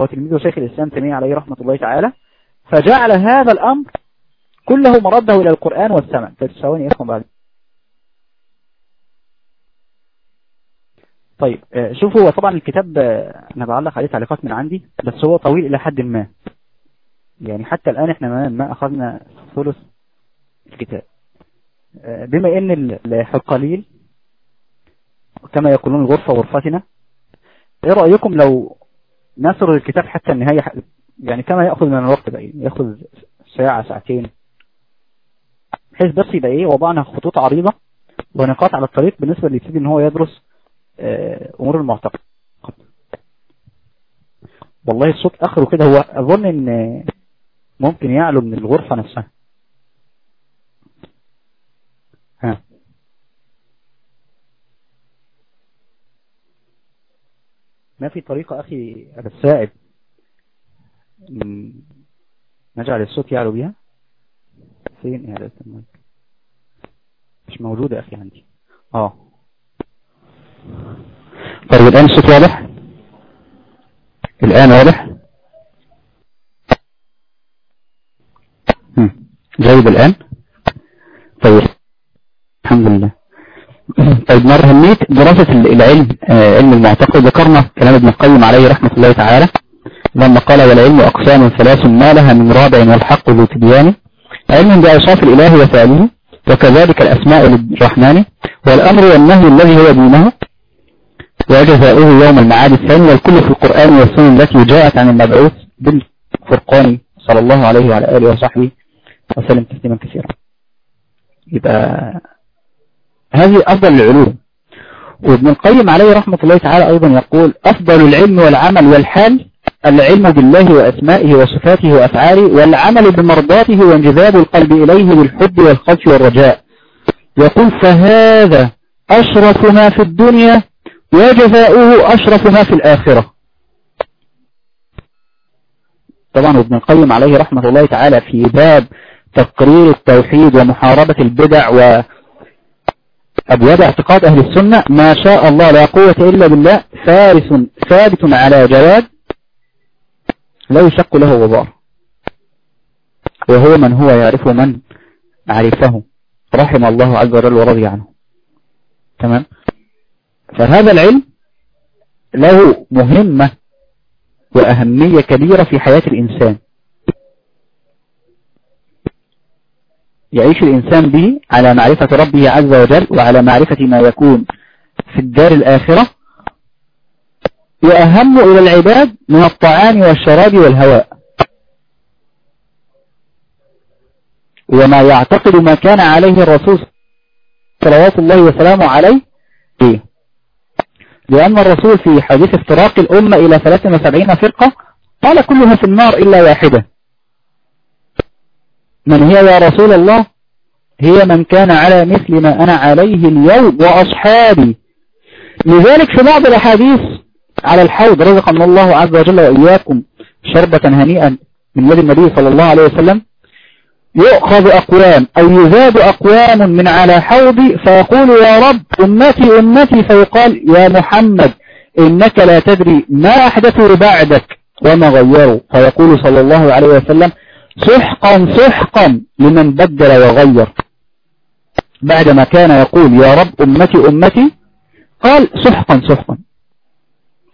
هو تلميذ شيخ الإسلام تيمية عليه رحمة الله تعالى فجعل هذا الأمر كله مرده إلى القرآن والسمع ثواني يا إخوان بعد. طيب آه، شوفوا هو طبعا الكتاب آه، أنا بعلق عليه تعليقات من عندي بس هو طويل إلى حد ما. يعني حتى الآن إحنا ما, أخذنا ثلث الكتاب. بما إن ال- القليل كما يقولون الغرفة غرفتنا إيه رأيكم لو نسر الكتاب حتى النهاية؟ يعني كما يأخذ من الوقت بقى يأخذ ساعة ساعتين. بحيث بس يبقى إيه وضعنا خطوط عريضة ونقاط على الطريق بالنسبة اللي يبتدي إن هو يدرس آه، أمور المعتقد. والله الصوت آخره كده هو أظن إن ممكن يعلو من الغرفة نفسها ها ما في طريقة أخي م- نجعل الصوت يعلو بها؟ فين إعادة المايك مش موجودة أخي عندي. آه. طيب الآن الصوت واضح؟ الآن واضح. جيد الآن. طيب الحمد لله. طيب مرة أهمية دراسة العلم آه، علم المعتقد. ذكرنا كلام ابن القيم عليه رحمة الله تعالى لما قال والعلم أقسام ثلاث ما لها من رابع والحق ذو تبيان علم بأوصاف الإله وفعله وكذلك الأسماء للرحمن والأمر والنهي الذي هو دينه وجزاؤه يوم المعاد الثاني والكل في القرآن والسنة التي جاءت عن المبعوث بالفرقان صلى الله عليه وعلى آله وصحبه وسلم تسليما كثيرا. يبقى هذه أفضل العلوم. وابن القيم عليه رحمة الله تعالى أيضا يقول أفضل العلم والعمل والحال العلم بالله وأسمائه وصفاته وأفعاله والعمل بمرضاته وانجذاب القلب إليه بالحب والخوف والرجاء. يقول فهذا أشرف ما في الدنيا وجزاؤه أشرف ما في الآخرة. طبعا ابن القيم عليه رحمة الله تعالى في باب تقرير التوحيد ومحاربة البدع و أبواب اعتقاد أهل السنة ما شاء الله لا قوة إلا بالله فارس ثابت على جواد لا يشق له غبار وهو من هو يعرف من عرفه. رحم الله عز وجل ورضي عنه. تمام؟ فهذا العلم له مهمة وأهمية كبيرة في حياة الإنسان. يعيش الإنسان به على معرفة ربه عز وجل وعلى معرفة ما يكون في الدار الآخرة وأهم إلى العباد من الطعام والشراب والهواء وما يعتقد ما كان عليه الرسول صلوات الله وسلامه عليه إيه؟ لأن الرسول في حديث افتراق الأمة إلى 73 فرقة قال كلها في النار إلا واحدة من هي يا رسول الله؟ هي من كان على مثل ما أنا عليه اليوم وأصحابي. لذلك في بعض الأحاديث على الحوض رزقنا الله عز وجل وإياكم شربة هنيئا من يد النبي صلى الله عليه وسلم. يؤخذ أقوام أو يزاد أقوام من على حوضي فيقول يا رب أمتي أمتي فيقال يا محمد إنك لا تدري ما أحدثوا بعدك وما غيروا فيقول صلى الله عليه وسلم سحقا سحقا لمن بدل وغير. بعدما كان يقول يا رب أمتي أمتي قال سحقا سحقا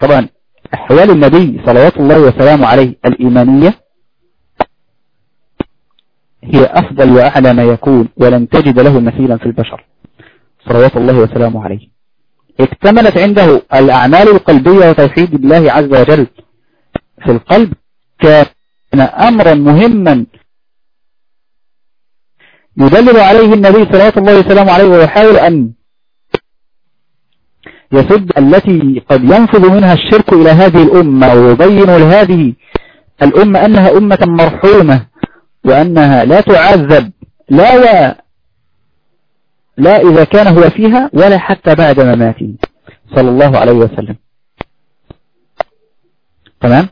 طبعا أحوال النبي صلوات الله وسلامه عليه الإيمانية هي أفضل وأعلى ما يكون ولن تجد له مثيلا في البشر. صلوات الله وسلامه عليه. اكتملت عنده الأعمال القلبية وتوحيد الله عز وجل في القلب كان أمرا مهما يدلل عليه النبي صلوات الله وسلامه عليه ويحاول أن يسد التي قد ينفذ منها الشرك إلى هذه الأمة ويبين لهذه الأمة أنها أمة مرحومة وأنها لا تعذب لا و لا إذا كان هو فيها ولا حتى بعد مماته. صلى الله عليه وسلم. تمام؟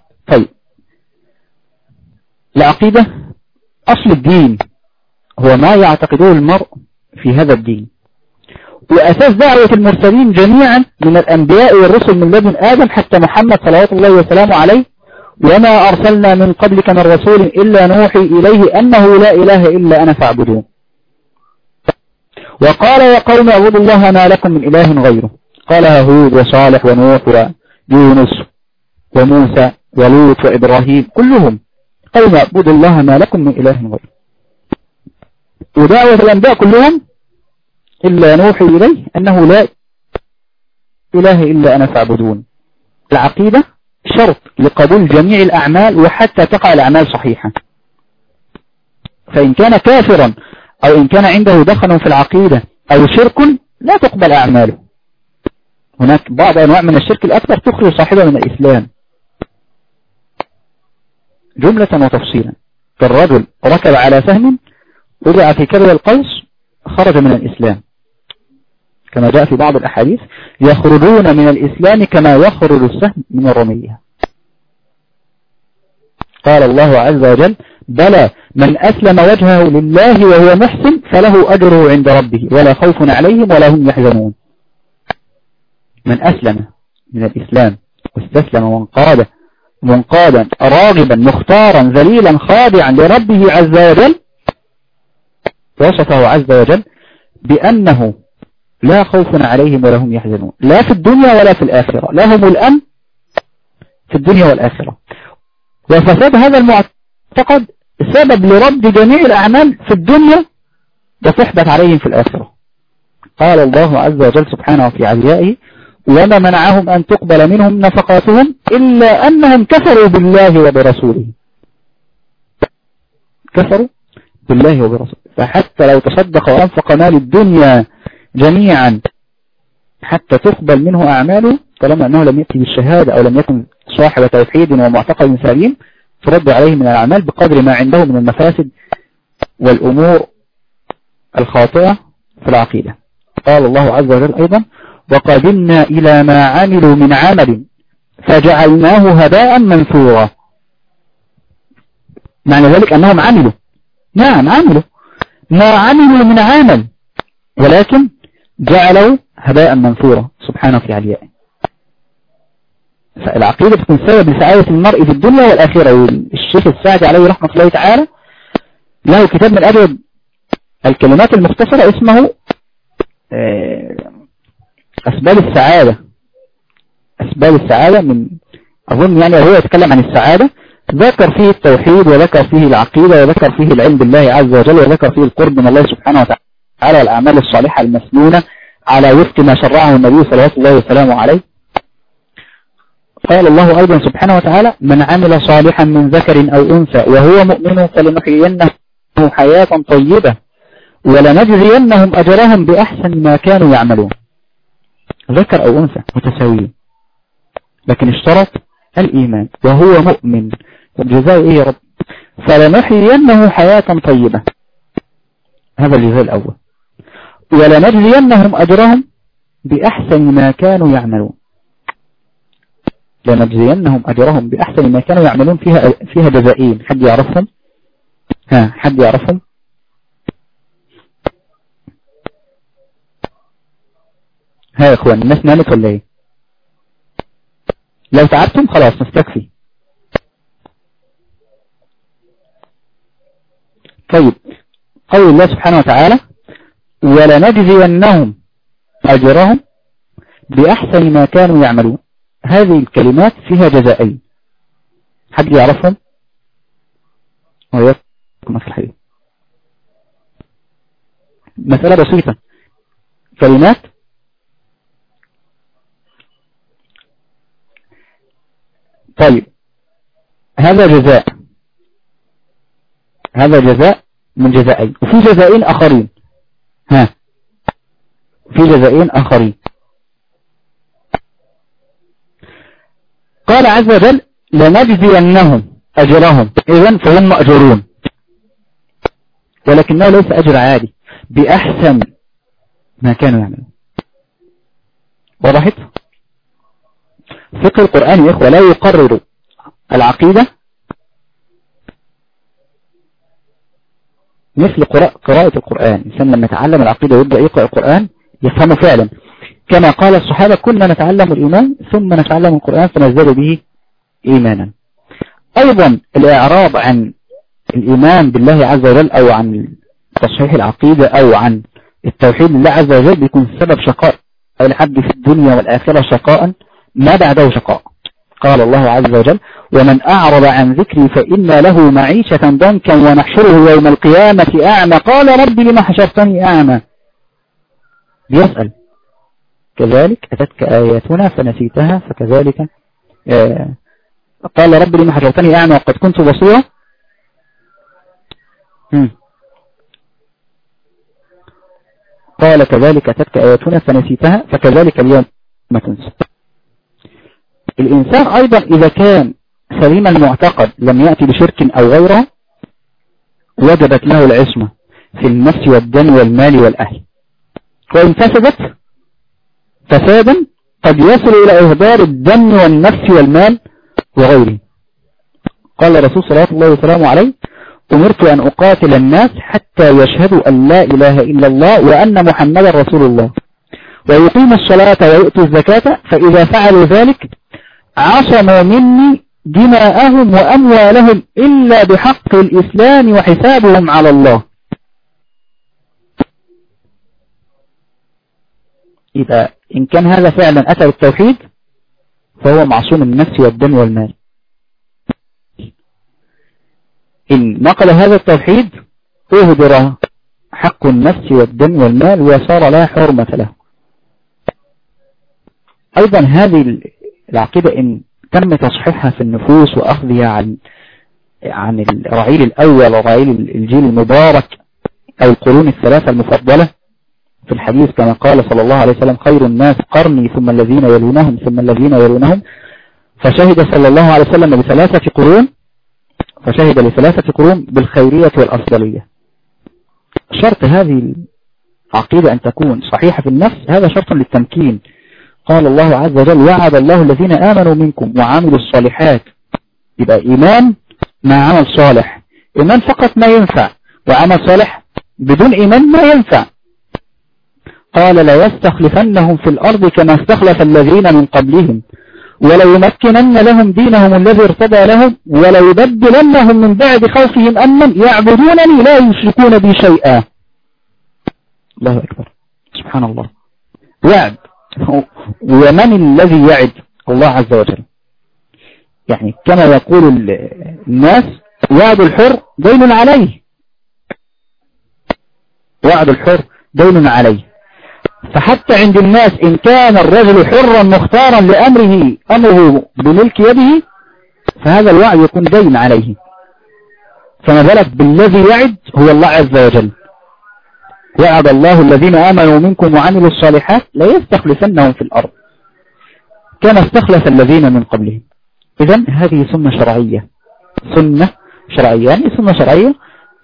العقيدة أصل الدين هو ما يعتقده المرء في هذا الدين. وأساس دعوة المرسلين جميعا من الأنبياء والرسل من لدن آدم حتى محمد صلوات الله وسلامه عليه وما أرسلنا من قبلك من رسول إلا نوحي إليه أنه لا إله إلا أنا فاعبدون. وقال يا قوم اعبدوا الله ما لكم من إله غيره. قالها هود وصالح ونوح ويونس وموسى ولوط وإبراهيم كلهم قالوا اعبدوا الله ما لكم من إله غيره. ودعوة الأنبياء كلهم إلا نوحي إليه أنه لا إله إلا أنا فاعبدون. العقيدة شرط لقبول جميع الأعمال وحتى تقع الأعمال صحيحة. فإن كان كافرا أو إن كان عنده دخن في العقيدة أو شرك لا تقبل أعماله. هناك بعض أنواع من الشرك الأكبر تخرج صاحبه من الإسلام. جملة وتفصيلا. كالرجل ركب على سهم وضع في كبد القوس خرج من الإسلام. كما جاء في بعض الأحاديث يخرجون من الإسلام كما يخرج السهم من الرمية قال الله عز وجل بلى من أسلم وجهه لله وهو محسن فله أجره عند ربه ولا خوف عليهم ولا هم يحزنون. من أسلم من الإسلام واستسلم وانقاد منقادا راغبا مختارا ذليلا خاضعا لربه عز وجل. وصفه عز وجل بأنه لا خوف عليهم ولا هم يحزنون. لا في الدنيا ولا في الآخرة. لهم الأمن في الدنيا والآخرة. وفساد هذا المعتقد سبب لرد جميع الأعمال في الدنيا وتحبت عليهم في الآخرة. قال الله عز وجل سبحانه في عزيائه وما منعهم أن تقبل منهم نفقاتهم إلا أنهم كفروا بالله وبرسوله. كفروا بالله وبرسوله. فحتى لو تصدق وأنفق مال الدنيا جميعا حتى تقبل منه أعماله طالما أنه لم يأتي بالشهادة أو لم يكن صاحب توحيد ومعتقد سليم ترد عليه من الأعمال بقدر ما عنده من المفاسد والأمور الخاطئة في العقيدة. قال الله عز وجل أيضا وقدمنا إلى ما عملوا من عمل فجعلناه هباء منثورا. معنى ذلك أنهم عملوا. نعم عملوا. ما عملوا من عمل ولكن جعلوا هباء منثورا. سبحانه في عليائه فالعقيدة تكون سبب لسعادة المرء في الدنيا والآخرة. والشيخ السعدي عليه رحمة الله تعالى له كتاب من أجل الكلمات المختصرة اسمه آه، أسباب السعادة. أسباب السعادة من أظن يعني هو يتكلم عن السعادة. ذكر فيه التوحيد وذكر فيه العقيدة وذكر فيه العلم بالله عز وجل وذكر فيه القرب من الله سبحانه وتعالى والأعمال الصالحة المسنونة على وفق ما شرعه النبي صلى الله وسلم عليه. قال الله أيضا سبحانه وتعالى من عمل صالحا من ذكر أو أنثى وهو مؤمن فلنحيينه حياة طيبة ولنجزينهم أجرهم بأحسن ما كانوا يعملون. ذكر أو أنثى متساويين. لكن اشترط الإيمان وهو مؤمن. والجزاء إيه يا رب؟ فلنحيينه حياة طيبة. هذا الجزاء الأول. ولنجزينهم أجرهم بأحسن ما كانوا يعملون. لنجزينهم أجرهم بأحسن ما كانوا يعملون. فيها فيها جزائين. حد يعرفهم؟ ها حد يعرفهم؟ ها يا إخوان الناس نامت ولا إيه؟ لو تعبتم خلاص نستكفي. طيب قول الله سبحانه وتعالى ولنجزينهم أجرهم بأحسن ما كانوا يعملون. هذه الكلمات فيها جزائين. حد يعرفهم؟ وياكم في الحديث. مسألة بسيطة. كلمات طيب. هذا جزاء. هذا جزاء من جزائين. وفي جزائين آخرين. ها. في جزائين آخرين. قال عز وجل لنجزينهم أجرهم. إذن فهم مأجورون. ولكنه ليس أجر عادي. بأحسن ما كانوا يعملون. وضحت فقه القرآن يا إخوة لا يقرر العقيدة مثل قراءة القرآن. الإنسان لما يتعلم العقيدة ويبدأ يقرأ القرآن يفهمه فعلا. كما قال الصحابة كنا نتعلم الإيمان ثم نتعلم القرآن فنزداد به إيمانا. أيضا الإعراض عن الإيمان بالله عز وجل أو عن تصحيح العقيدة أو عن التوحيد لله عز وجل بيكون سبب شقاء الحب في الدنيا والآخرة شقاء. ما بعده شقاء قال الله عز وجل ومن أعرض عن ذكري فإن له معيشة ضنكا ونحشره يوم القيامة أعمى. قال رب لما حشرتني أعمى. بيسأل كذلك أتتك آياتنا فنسيتها فكذلك آه قال رب لما حشرتني أعمى وقد كنت بصيرا. قال كذلك أتتك آياتنا فنسيتها فكذلك اليوم ما تنسى. الإنسان أيضا إذا كان سليم المعتقد لم يأتي بشرك أو غيره وجبت له العصمة في النفس والدم والمال والأهل. وإن فسدت فسادا قد يصل إلى إهدار الدم والنفس والمال وغيره. قال رسول صلى الله وسلم عليه أمرت أن أقاتل الناس حتى يشهدوا أن لا إله إلا الله وأن محمدا رسول الله. ويقيم الصلاة ويؤتوا الزكاة فإذا فعلوا ذلك عصموا مني دماءهم وأموالهم إلا بحق الإسلام وحسابهم على الله. إذا إن كان هذا فعلا أتى بالتوحيد فهو معصوم النفس والدم والمال. إن نقل هذا التوحيد أهدر حق النفس والدم والمال وصار لا حرمة له. أيضا هذه العقيدة إن تم تصحيحها في النفوس وأخذها عن عن الرعيل الأول ورعيل الجيل المبارك أو القرون الثلاثة المفضلة. في الحديث كما قال صلى الله عليه وسلم خير الناس قرني ثم الذين يلونهم ثم الذين يلونهم. فشهد صلى الله عليه وسلم بثلاثة قرون فشهد لثلاثة قرون بالخيرية والأفضلية. شرط هذه العقيدة أن تكون صحيحة في النفس هذا شرط للتمكين. قال الله عز وجل وعد الله الذين آمنوا منكم وعملوا الصالحات. يبقى إيمان مع عمل صالح. إيمان فقط ما ينفع وعمل صالح بدون إيمان ما ينفع. قال لا يستخلفنهم في الأرض كما استخلف الذين من قبلهم وليمكنن لهم دينهم الذي ارتدى لهم وليبدلنهم من بعد خوفهم أمنا يعبدونني لا يشركون بي شيئا. الله أكبر. سبحان الله. وعد. ومن الذي يعد الله عز وجل؟ يعني كما يقول الناس وعد الحر دين عليه. وعد الحر دين عليه. فحتى عند الناس إن كان الرجل حرا مختارا لأمره أمره بملك يده فهذا الوعد يكون دين عليه. فما بالك بالذي يعد هو الله عز وجل. وعد الله الذين آمنوا منكم وعملوا الصالحات لا يستخلفنهم في الأرض. كما استخلف الذين من قبلهم. إذا هذه سنة شرعية. سنة شرعية. يعني سنة شرعية.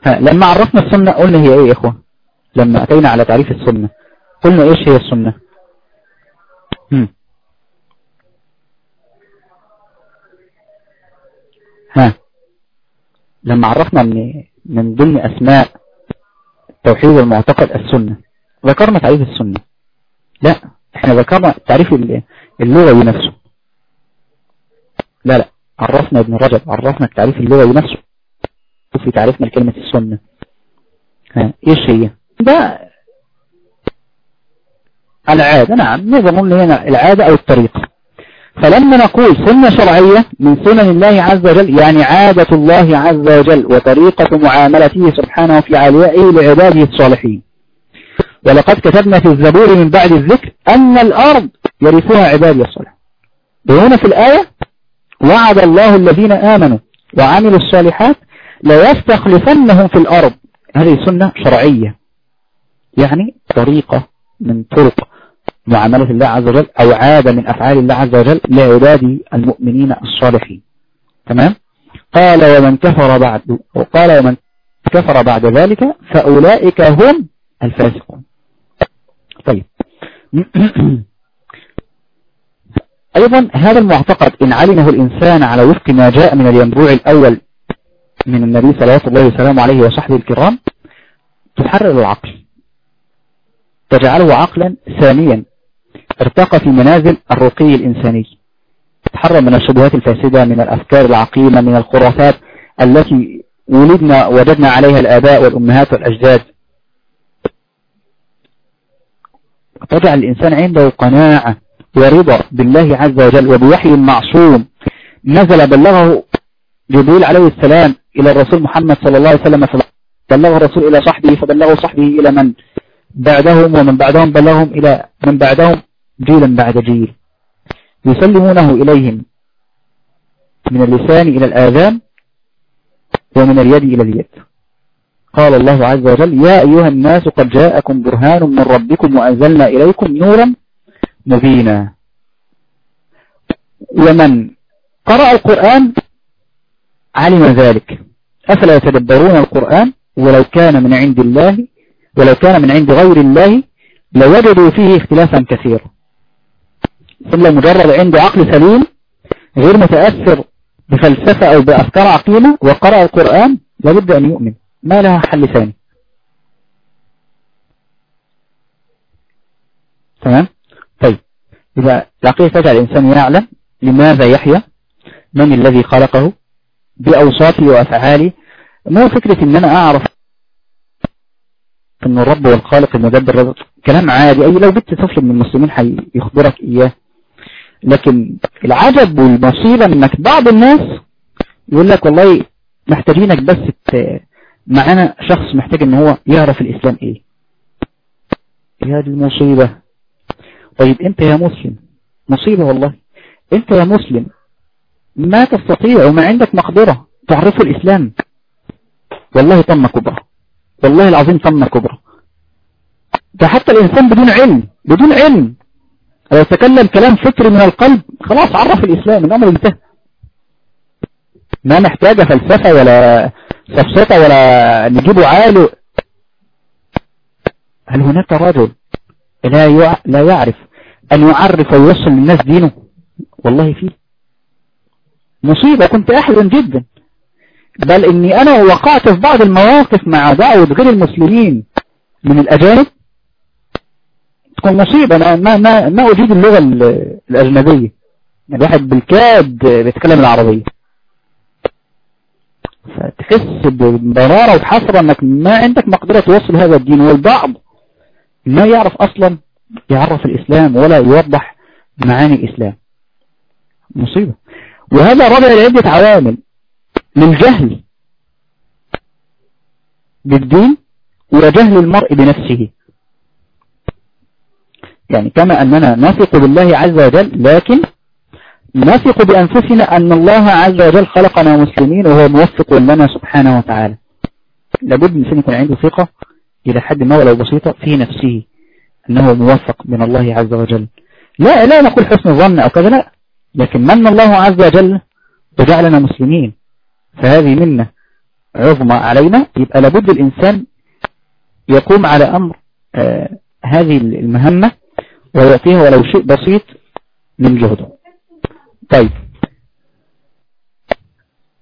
لما عرفنا السنة قلنا هي إيه يا إخوة؟ لما أتينا على تعريف السنة. قلنا إيش هي السنة؟ هم. ها. لما عرفنا من ضمن أسماء التوحيد المعتقد السنة. ذكرنا تعريف السنة. لا إحنا ذكرنا تعريف اللغوي نفسه لا لا عرفنا ابن رجب عرفنا التعريف اللغوي نفسه في تعريفنا لكلمة السنة. ها إيش هي؟ ده العادة. نعم نقول هنا العادة أو الطريقة. فلما نقول سنة شرعية من سنن الله عز وجل يعني عادة الله عز وجل وطريقة معاملته سبحانه في عليائه لعباده الصالحين. ولقد كتبنا في الزبور من بعد الذكر أن الأرض يرثها عبادي الصالح وهنا في الآية وعد الله الذين آمنوا وعملوا الصالحات لا يستخلفنهم في الأرض. هذه سنة شرعية يعني طريقة من طرق معاملة الله عز وجل أو عادة من أفعال الله عز وجل لعباد المؤمنين الصالحين. تمام؟ قال ومن كفر بعد وقال ومن كفر بعد ذلك فأولئك هم الفاسقون. طيب. أيضا هذا المعتقد إن علمه الإنسان على وفق ما جاء من الينبوع الأول من النبي صلى الله عليه وسلم عليه وصحبه الكرام تحرر العقل تجعله عقلا ثانيا ارتقى في منازل الرقي الإنساني. تحرر من الشبهات الفاسدة من الأفكار العقيمة من الخرافات التي ولدنا وجدنا عليها الآباء والأمهات والأجداد. تجعل الإنسان عنده قناعة ورضا بالله عز وجل وبوحي معصوم. نزل بلغه جبريل عليه السلام إلى الرسول محمد صلى الله عليه وسلم فبلغه الرسول إلى صحبه فبلغه صحبه إلى من بعدهم ومن بعدهم بلغهم إلى من بعدهم جيلا بعد جيل. يسلمونه إليهم من اللسان إلى الآذان ومن اليد إلى اليد. قال الله عز وجل يا أيها الناس قد جاءكم برهان من ربكم وأنزلنا إليكم نورا مبينا. ومن قرأ القرآن علم ذلك. أفلا يتدبرون القرآن ولو كان من عند الله ولو كان من عند غير الله لوجدوا فيه اختلافا كثيرا. إلا مجرد عنده عقل سليم غير متأثر بفلسفة أو بأفكار عقيمة وقرأ القرآن لابد أن يؤمن. ما لها حل ثاني؟ تمام؟ طيب. إذا العقيدة تجعل الإنسان يعلم لماذا يحيا؟ من الذي خلقه؟ بأوصافه وأفعاله ما فكرة إن أنا أعرف إن الرب والخالق المدبر؟ كلام عادي. أي لو بنت طفل من المسلمين هيخبرك إياه. لكن العجب والمصيبة إنك بعض الناس يقول لك والله محتاجينك بس معانا شخص محتاج إن هو يعرف الإسلام إيه. يا دي المصيبة؟ طيب أنت يا مسلم مصيبة والله. أنت يا مسلم ما تستطيع وما عندك مقدرة تعرفه الإسلام. والله طمة كبرى والله العظيم طمة كبرى ده حتى الإنسان بدون علم بدون علم. لو تكلم كلام فكري من القلب خلاص عرف الإسلام الأمر انتهى. ما محتاجة فلسفة ولا سفسطة ولا نجيبه عالو هل هناك رجل لا لا يعرف أن يعرف ويوصل للناس دينه؟ والله فيه. مصيبة كنت أحزن جدا. بل إني أنا وقعت في بعض المواقف مع دعوة غير المسلمين من الأجانب. تكون مصيبة أنا ما, ما, ما أجيد اللغة الأجنبية. الواحد بالكاد بيتكلم العربية. فتحس بمرارة وحسرة إنك ما عندك مقدرة توصل هذا الدين. والبعض ما يعرف أصلا يعرف الإسلام ولا يوضح معاني الإسلام. مصيبة. وهذا رابع لعدة عوامل للجهل بالدين وجهل المرء بنفسه. يعني كما أننا نثق بالله عز وجل لكن نثق بأنفسنا أن الله عز وجل خلقنا مسلمين وهو موفق لنا سبحانه وتعالى. لابد من يكون عنده ثقة إلى حد ما ولو بسيطة في نفسه أنه موفق من الله عز وجل. لا لا نقول حسن ظن أو كذا لا. لكن من الله عز وجل وجعلنا مسلمين فهذه منة عظمى علينا يبقى لابد الإنسان يقوم على أمر آه هذه المهمة ويعطيها ولو شيء بسيط من جهده. طيب.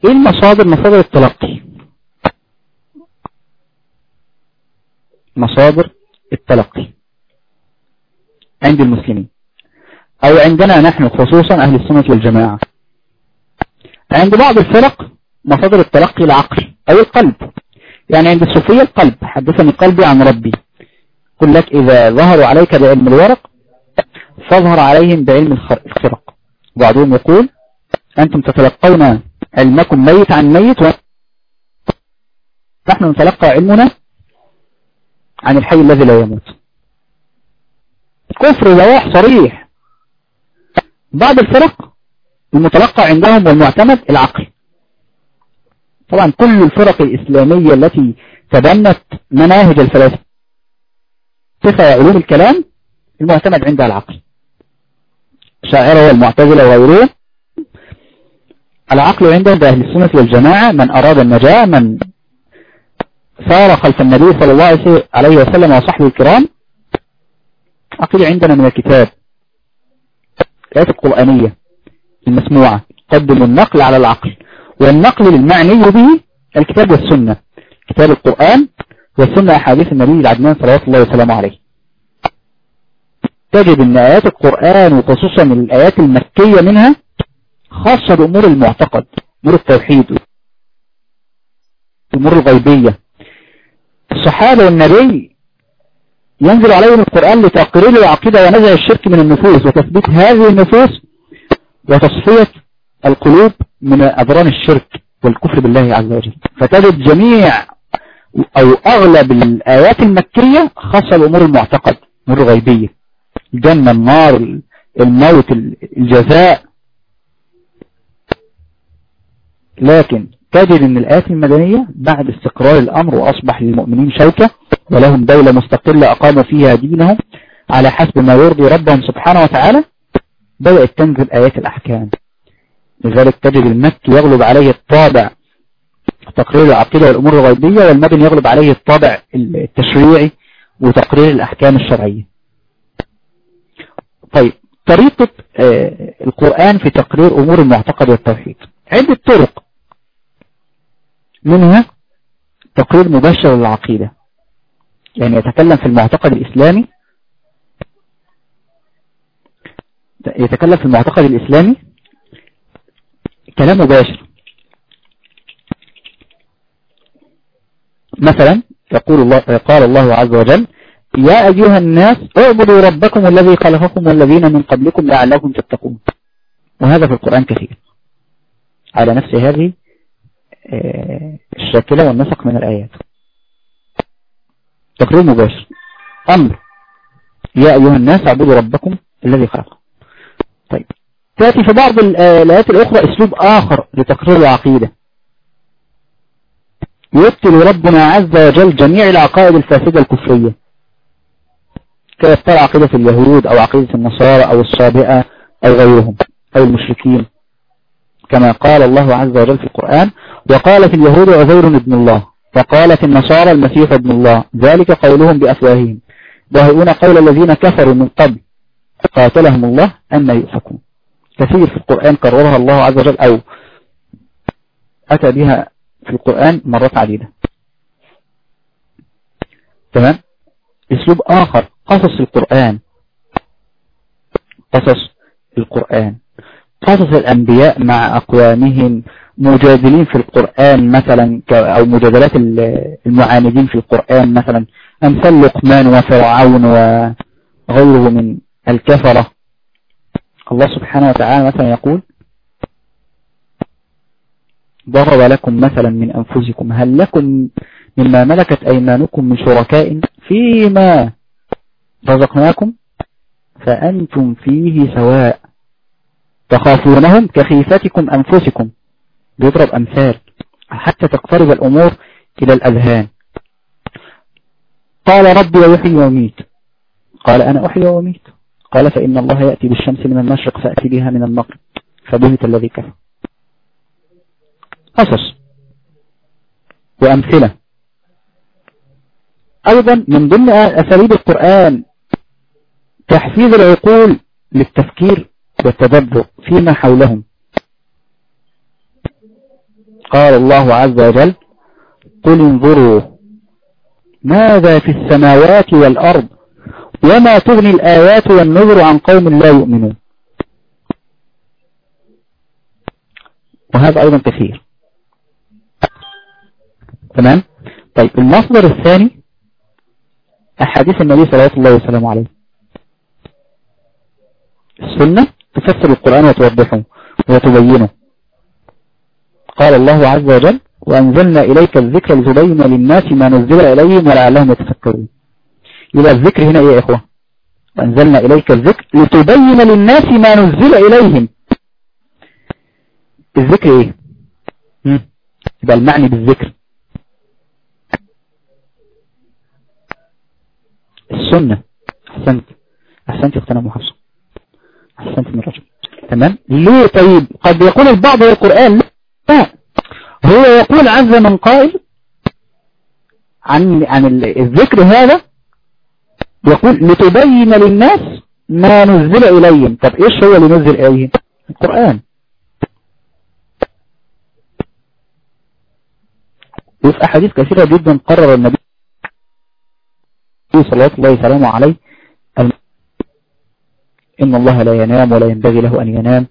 إيه المصادر؟ مصادر التلقي. مصادر التلقي. عند المسلمين. أو عندنا نحن خصوصا أهل السنة والجماعة. عند بعض الفرق مصادر التلقي العقل أو القلب. يعني عند الصوفية القلب. حدثني قلبي عن ربي. يقول لك إذا ظهروا عليك بعلم الورق فاظهر عليهم بعلم الخرق بعضهم يقول أنتم تتلقون علمكم ميت عن ميت ونحن نتلقى علمنا عن الحي الذي لا يموت. كفر لواح صريح. بعض الفرق المتلقى عندهم والمعتمد العقل. طبعا كل الفرق الإسلامية التي تبنت مناهج الفلاسفة وعلوم الكلام المعتمد عندها العقل. شاعره والمعتزلة وغيرهم العقل عندهم أهل السنة والجماعة من أراد النجاة من سار خلف النبي صلى الله عليه وسلم وصحبه الكرام. عقل عندنا من الكتاب. الآيات القرآنية المسموعة. قدم النقل على العقل والنقل المعني به الكتاب والسنة. كتاب القرآن والسنة أحاديث النبي العدنان صلى الله وسلامه عليه. تجد أن آيات القرآن وخصوصا الآيات المكية منها خاصة بأمور المعتقد أمور التوحيد أمور الغيبية. الصحابة والنبي ينزل عليهم القرآن لتقرير العقيدة ونزع الشرك من النفوس وتثبيت هذه النفوس وتصفية القلوب من أضران الشرك والكفر بالله عز وجل. فتجد جميع أو أغلب الآيات المكية خاصة بأمور المعتقد أمور غيبية الجنة النار الموت الجزاء. لكن تجد إن الآيات المدنية بعد استقرار الأمر وأصبح للمؤمنين شوكة ولهم دولة مستقلة أقاموا فيها دينهم على حسب ما يرضي ربهم سبحانه وتعالى بدأت تنزل آيات الأحكام. لذلك تجد المكي يغلب عليه الطابع تقرير العقيدة والأمور الغيبية والمدني يغلب عليه الطابع التشريعي وتقرير الأحكام الشرعية. طيب طريقة القرآن في تقرير أمور المعتقد والتوحيد. عدة طرق. منها تقرير مباشر للعقيدة. يعني يتكلم في المعتقد الإسلامي. يتكلم في المعتقد الإسلامي. كلام مباشر. مثلا يقول الله قال الله عز وجل يا أيها الناس اعبدوا ربكم الذي خلقكم والذين من قبلكم لعلكم تتقون. وهذا في القرآن كثير. على نفس هذه الشاكلة والنسق من الآيات. تقرير مباشر. أمر. يا أيها الناس اعبدوا ربكم الذي خلقكم. طيب. تأتي في بعض الآيات الأخرى أسلوب آخر لتقرير العقيدة. يبطل ربنا عز وجل جميع العقائد الفاسدة الكفرية. كيبطل عقيدة اليهود أو عقيدة النصارى أو الصابئة أو غيرهم أو المشركين؟ كما قال الله عز وجل في القرآن وقالت اليهود عزير ابن الله وقالت النصارى المسيح ابن الله ذلك قولهم بأفواههم. ضاهئون قول الذين كفروا من قبل قاتلهم الله أن يؤفكون؟ كثير في القرآن كررها الله عز وجل أو أتى بها في القرآن مرات عديدة تمام؟ أسلوب آخر. قصص القرآن. قصص القرآن. قصص الأنبياء مع أقوامهم. مجادلين في القرآن مثلا أو مجادلات المعاندين في القرآن مثلا. أمثال لقمان وفرعون وغيره من الكفرة. الله سبحانه وتعالى مثلا يقول ضرب لكم مثلا من أنفسكم. هل لكم مما ملكت أيمانكم من شركاء فيما رزقناكم فأنتم فيه سواء تخافونهم كخيفتكم أنفسكم. بيضرب أمثال حتى تقترب الأمور إلى الأذهان. قال ربي ويحيي ويميت. قال أنا أحيي وأميت. قال فإن الله يأتي بالشمس من المشرق فأتي بها من المغرب. فبهت الذي كفر. قصص وأمثلة. أيضا من ضمن أساليب القرآن تحفيز العقول للتفكير والتدبر فيما حولهم. قال الله عز وجل قل انظروا ماذا في السماوات والأرض وما تغني الآيات والنذر عن قوم لا يؤمنون. وهذا أيضا كثير. تمام؟ طيب المصدر الثاني أحاديث النبي صلى الله عليه وسلم عليه. السنة تفسر القرآن وتوضحه وتبينه. قال الله عز وجل وأنزلنا إليك الذكر لتبين للناس ما نزل إليهم ولعلهم يتفكرون. يبقى الذكر هنا إيه يا إخوة؟ وأنزلنا إليك الذكر لتبين للناس ما نزل إليهم. الذكر إيه؟ يبقى المعني بالذكر. السنة. أحسنت. أحسنت أختنا محفظة أحسنت من رجل. تمام؟ ليه طيب؟ قد يقول البعض هو القرآن لا. هو يقول عز من قائل عن عن الذكر هذا يقول لتبين للناس ما نزل إليهم. طب إيش هو اللي نزل إليهم؟ القرآن. وفي أحاديث كثيرة جدا قرر النبي صلى الله عليه وسلم عليه إن الله لا ينام ولا ينبغي له أن ينام.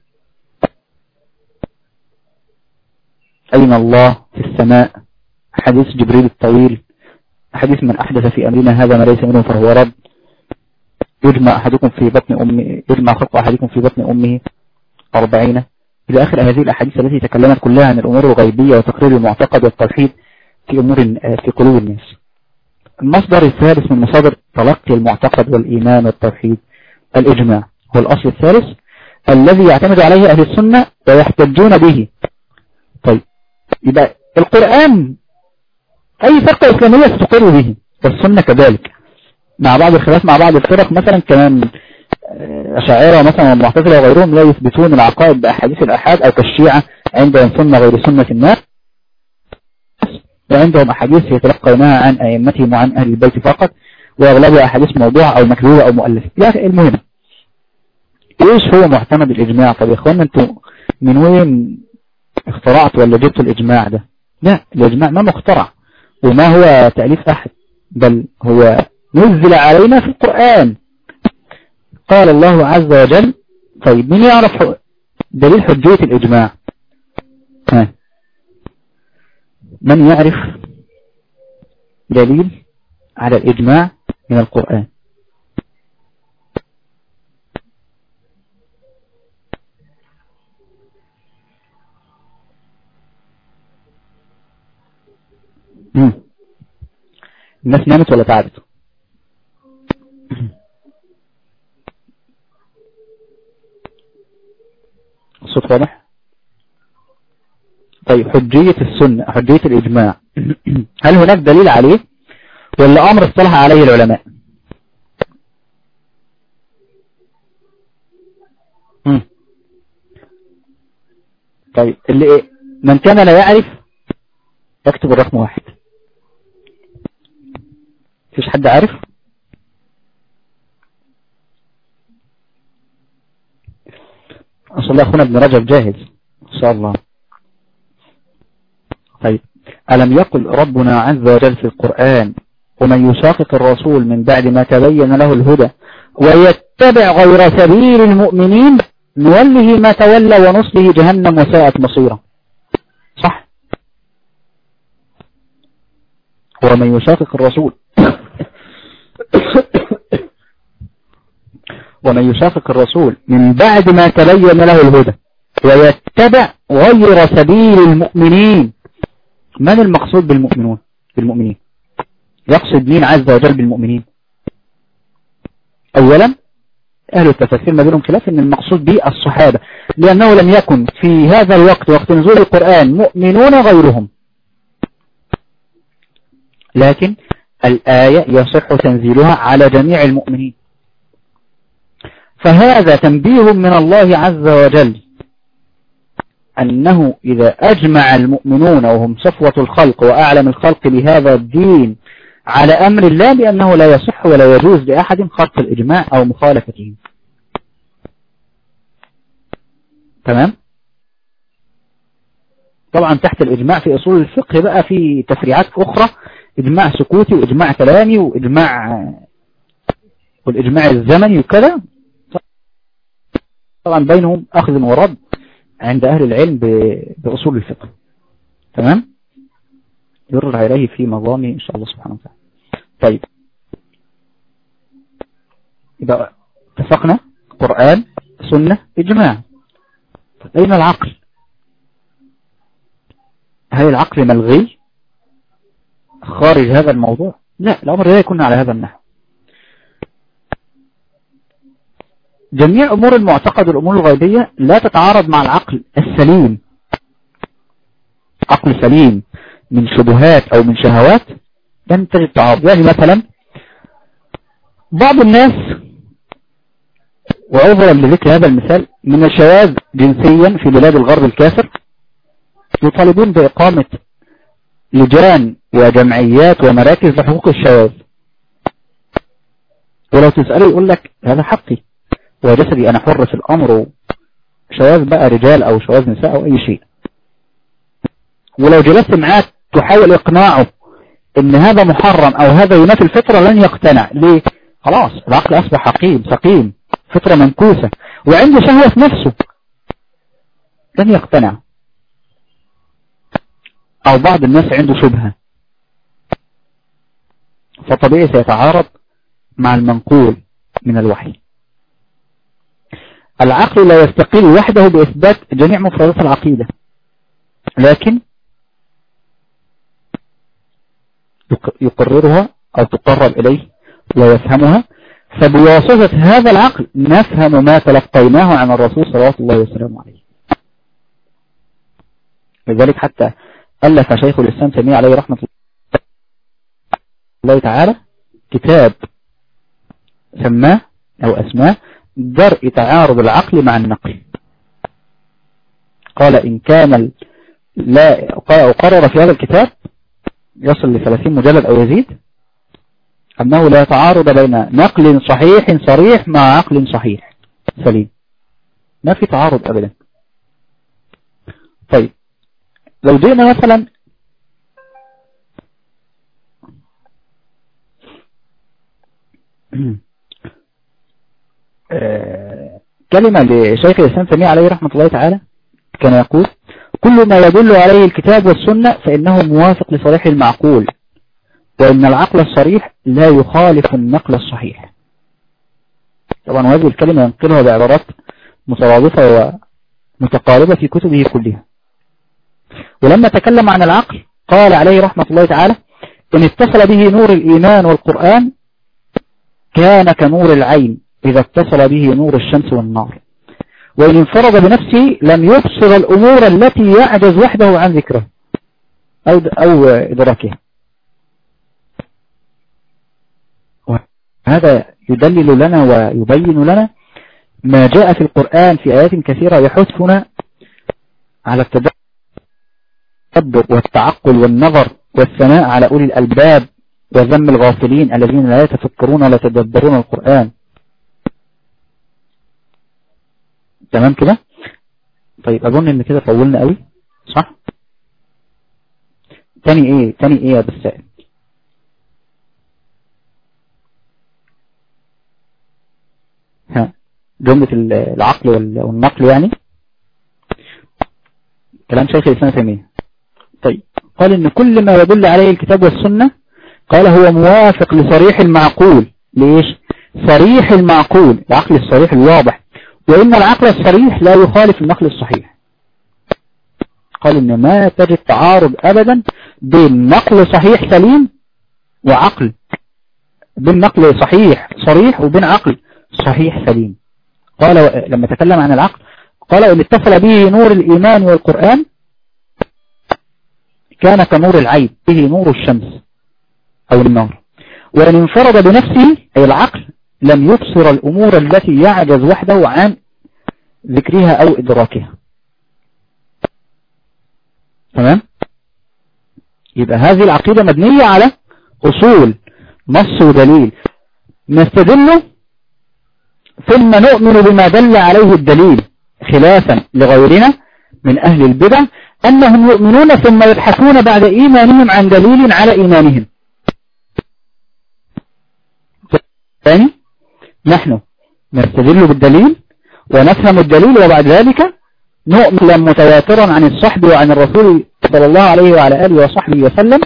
أين الله في السماء؟ حديث جبريل الطويل. حديث من أحدث في أمرنا هذا ما ليس منه فهو رد. يجمع أحدكم في بطن أمه يجمع خلق أحدكم في بطن أمه أربعين. إلى آخر هذه الأحاديث التي تكلمت كلها عن الأمور الغيبية وتقرير المعتقد والتوحيد في أمور في قلوب الناس. المصدر الثالث من مصادر تلقي المعتقد والإيمان والتوحيد الإجماع. هو الأصل الثالث الذي يعتمد عليه أهل السنة ويحتجون به. طيب يبقى القرآن أي فرقة إسلامية ستقر به والسنة كذلك. مع بعض الخلاف مع بعض الفرق مثلا كمان أشاعرة مثلا والمعتزلة وغيرهم لا يثبتون العقائد بأحاديث الأحاد أو كالشيعة عندهم سنة غير سنة الناس وعندهم أحاديث يتلقونها عن أئمتهم وعن أهل البيت فقط وأغلبها أحاديث موضوعة أو مكذوبة أو مؤلفة. يعني المهم إيش هو معتمد الإجماع طب يا إخوانا أنتوا من وين اخترعت ولا جبت الإجماع ده؟ لا الإجماع ما مخترع وما هو تأليف أحد بل هو نزل علينا في القرآن. قال الله عز وجل طيب مين يعرف دليل حجية الإجماع؟ ها. من يعرف دليل على الإجماع من القرآن؟ الناس نامت ولا تعبت؟ الصوت واضح؟ طيب حجية السنة حجية الإجماع. هل هناك دليل عليه؟ ولا أمر اصطلح عليه العلماء. طيب اللي إيه؟ من كان لا يعرف يكتب الرقم واحد. فيش حد عارف؟ أصل الله أخونا ابن رجب جاهز. إن شاء الله. طيب. ألم يقل ربنا عز وجل في القرآن ومن يشاقق الرسول من بعد ما تبين له الهدى ويتبع غير سبيل المؤمنين نوله ما تولى ونصله جهنم وساءت مصيرا صح ومن يشاقق الرسول. ومن يشاقق الرسول من بعد ما تبين له الهدى ويتبع غير سبيل المؤمنين. من المقصود بالمؤمنون؟ بالمؤمنين. يقصد مين عز وجل بالمؤمنين؟ اولا أهل التفسير ما بينهم خلاف إن المقصود به الصحابة لأنه لم يكن في هذا الوقت وقت نزول القرآن مؤمنون غيرهم. لكن الآية يصح تنزيلها على جميع المؤمنين. فهذا تنبيه من الله عز وجل. أنه إذا أجمع المؤمنون وهم صفوة الخلق وأعلم الخلق بهذا الدين على أمر الله بأنه لا يصح ولا يجوز لأحد خرق الإجماع أو مخالفته. تمام؟ طبعا تحت الإجماع في أصول الفقه بقى في تفريعات أخرى إجماع سكوتي وإجماع كلامي وإجماع والإجماع الزمني وكذا. طبعا بينهم أخذ ورد عند أهل العلم بأصول الفقه. تمام؟ يرجع إليه في مظامه إن شاء الله سبحانه وتعالى. طيب. يبقى اتفقنا قرآن سنة إجماع. أين العقل؟ هل العقل ملغي؟ خارج هذا الموضوع. لا الأمر لا يكون على هذا النحو. جميع أمور المعتقد والأمور الغيبية لا تتعارض مع العقل السليم. عقل سليم من شبهات أو من شهوات لن تجد تعارض. يعني مثلا بعض الناس وعذرا لذكر هذا المثال من الشواذ جنسيا في بلاد الغرب الكافر يطالبون بإقامة لجان وجمعيات ومراكز لحقوق الشواذ ولو تسأله يقول لك هذا حقي وجسدي أنا حر في الأمر. شواذ بقى رجال أو شواذ نساء أو أي شيء. ولو جلست معاه تحاول إقناعه إن هذا محرم أو هذا ينافي الفطرة لن يقتنع. ليه؟ خلاص العقل أصبح حقيم سقيم فطرة منكوسة وعنده شهوة في نفسه. لن يقتنع. أو بعض الناس عنده شبهة. فطبيعي سيتعارض مع المنقول من الوحي. العقل لا يستقل وحده بإثبات جميع مفردات العقيدة. لكن يقررها أو تقرب إليه ويفهمها فبواسطة هذا العقل نفهم ما تلقيناه عن الرسول صلى الله عليه وسلم عليه. لذلك حتى ألف شيخ الإسلام تيمية عليه رحمة الله تعالى كتاب سماه أو أسماه درء تعارض العقل مع النقل. قال إن كان لا قرر في هذا الكتاب يصل لثلاثين مجلد أو يزيد أنه لا تعارض بين نقل صحيح صريح مع عقل صحيح. سليم. ما في تعارض أبدا. طيب. لو جئنا مثلا آه، كلمة لشيخ الإسلام تيمية عليه رحمة الله تعالى كان يقول كل ما يدل عليه الكتاب والسنة فإنه موافق لصريح المعقول وإن العقل الصريح لا يخالف النقل الصحيح. طبعا هذه الكلمة ينقلها بعبارات مترادفة ومتقاربة في كتبه كلها. ولما تكلم عن العقل قال عليه رحمة الله تعالى إن اتصل به نور الإيمان والقرآن كان كنور العين إذا اتصل به نور الشمس والنار. وإن انفرد بنفسه لم يبصر الأمور التي يعجز وحده عن ذكرها أو, أو إدراكها. هذا يدلل لنا ويبين لنا ما جاء في القرآن في آيات كثيرة يحثنا على التدبر والتعقل والنظر والثناء على أولي الألباب وذم الغافلين الذين لا يتفكرون ولا يتدبرون القرآن. تمام كده؟ طيب أظن إن كده طولنا قوي صح؟ تاني إيه؟ تاني إيه يا بالسائل ها جملة العقل والنقل يعني. كلام شيخ الإسلام تيمية. قال إن كل ما يدل عليه الكتاب والسنة قال هو موافق لصريح المعقول. ليش؟ صريح المعقول العقل الصريح الواضح. وإن العقل الصريح لا يخالف النقل الصحيح. قال إن ما تجد تعارض أبدا بين نقل صحيح سليم وعقل. بين نقل صحيح صريح وبين عقل صحيح سليم. قال لما تكلم عن العقل قال إن اتصل به نور الإيمان والقرآن كان كنور العين به نور الشمس أو النار. وإن انفرد بنفسه أي العقل لم يبصر الأمور التي يعجز وحده عن ذكرها أو إدراكها. تمام؟ يبقى هذه العقيدة مبنية على أصول نص ودليل. نستدل ثم نؤمن بما دل عليه الدليل خلافا لغيرنا من أهل البدع أنهم يؤمنون ثم يبحثون بعد إيمانهم عن دليل على إيمانهم. ثاني نحن نستدل بالدليل ونفهم الدليل وبعد ذلك نؤمن متواترا عن الصحب وعن الرسول صلى الله عليه وعلى آله وصحبه وسلم.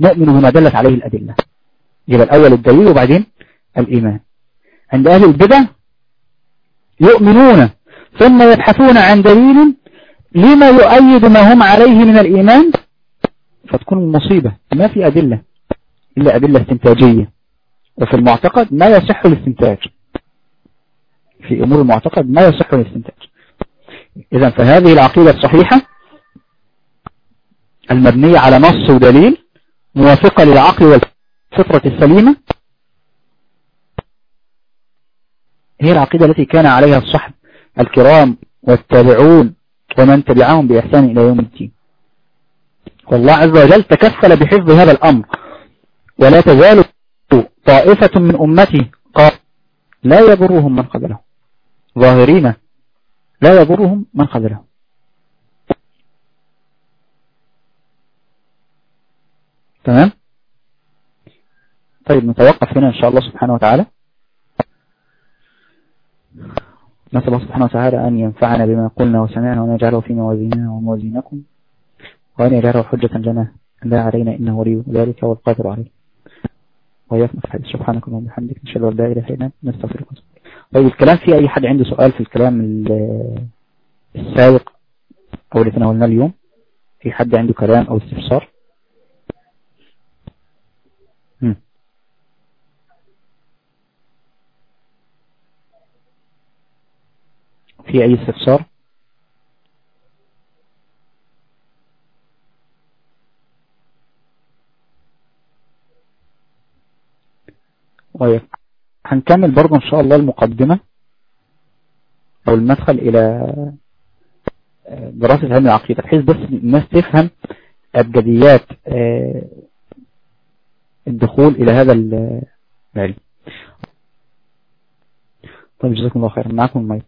نؤمن بما دلت عليه الأدلة. يبقى الأول الدليل وبعدين الإيمان. عند أهل البدع يؤمنون ثم يبحثون عن دليل لما يؤيد ما هم عليه من الإيمان؟ فتكون المصيبة. ما في أدلة إلا أدلة استنتاجية. وفي المعتقد ما يصح الاستنتاج. في أمور المعتقد ما يصح الاستنتاج. إذا فهذه العقيدة الصحيحة المبنية على نص ودليل موافقة للعقل والفطرة السليمة. هي العقيدة التي كان عليها الصحب الكرام والتابعون ومن تبعهم بإحسان إلى يوم الدين. والله عز وجل تكفل بحفظ هذا الأمر. ولا تزال طائفة من أمته قال لا يضرهم من قبلهم ظاهرين لا يضرهم من قبلهم تمام؟ طيب نتوقف هنا إن شاء الله سبحانه وتعالى. نسأل الله سبحانه وتعالى أن ينفعنا بما قلنا وسمعنا وأن يجعله في موازيننا وموازينكم وأن يجعله حجة لنا لا علينا إنه ولي ذلك والقادر عليه. وإياكم في سبحانك اللهم وبحمدك نشهد أن لا إله إلا أنت نستغفرك. طيب الكلام في أي حد عنده سؤال في الكلام ال- السابق أو اللي تناولناه اليوم؟ في حد عنده كلام أو استفسار؟ في أي استفسار؟ طيب. هنكمل برضه إن شاء الله المقدمة أو المدخل إلى دراسة علم العقيدة بحيث بس الناس تفهم أبجديات آه، الدخول إلى هذا ال- العلم. طيب جزاكم الله خيرا. معكم المايك.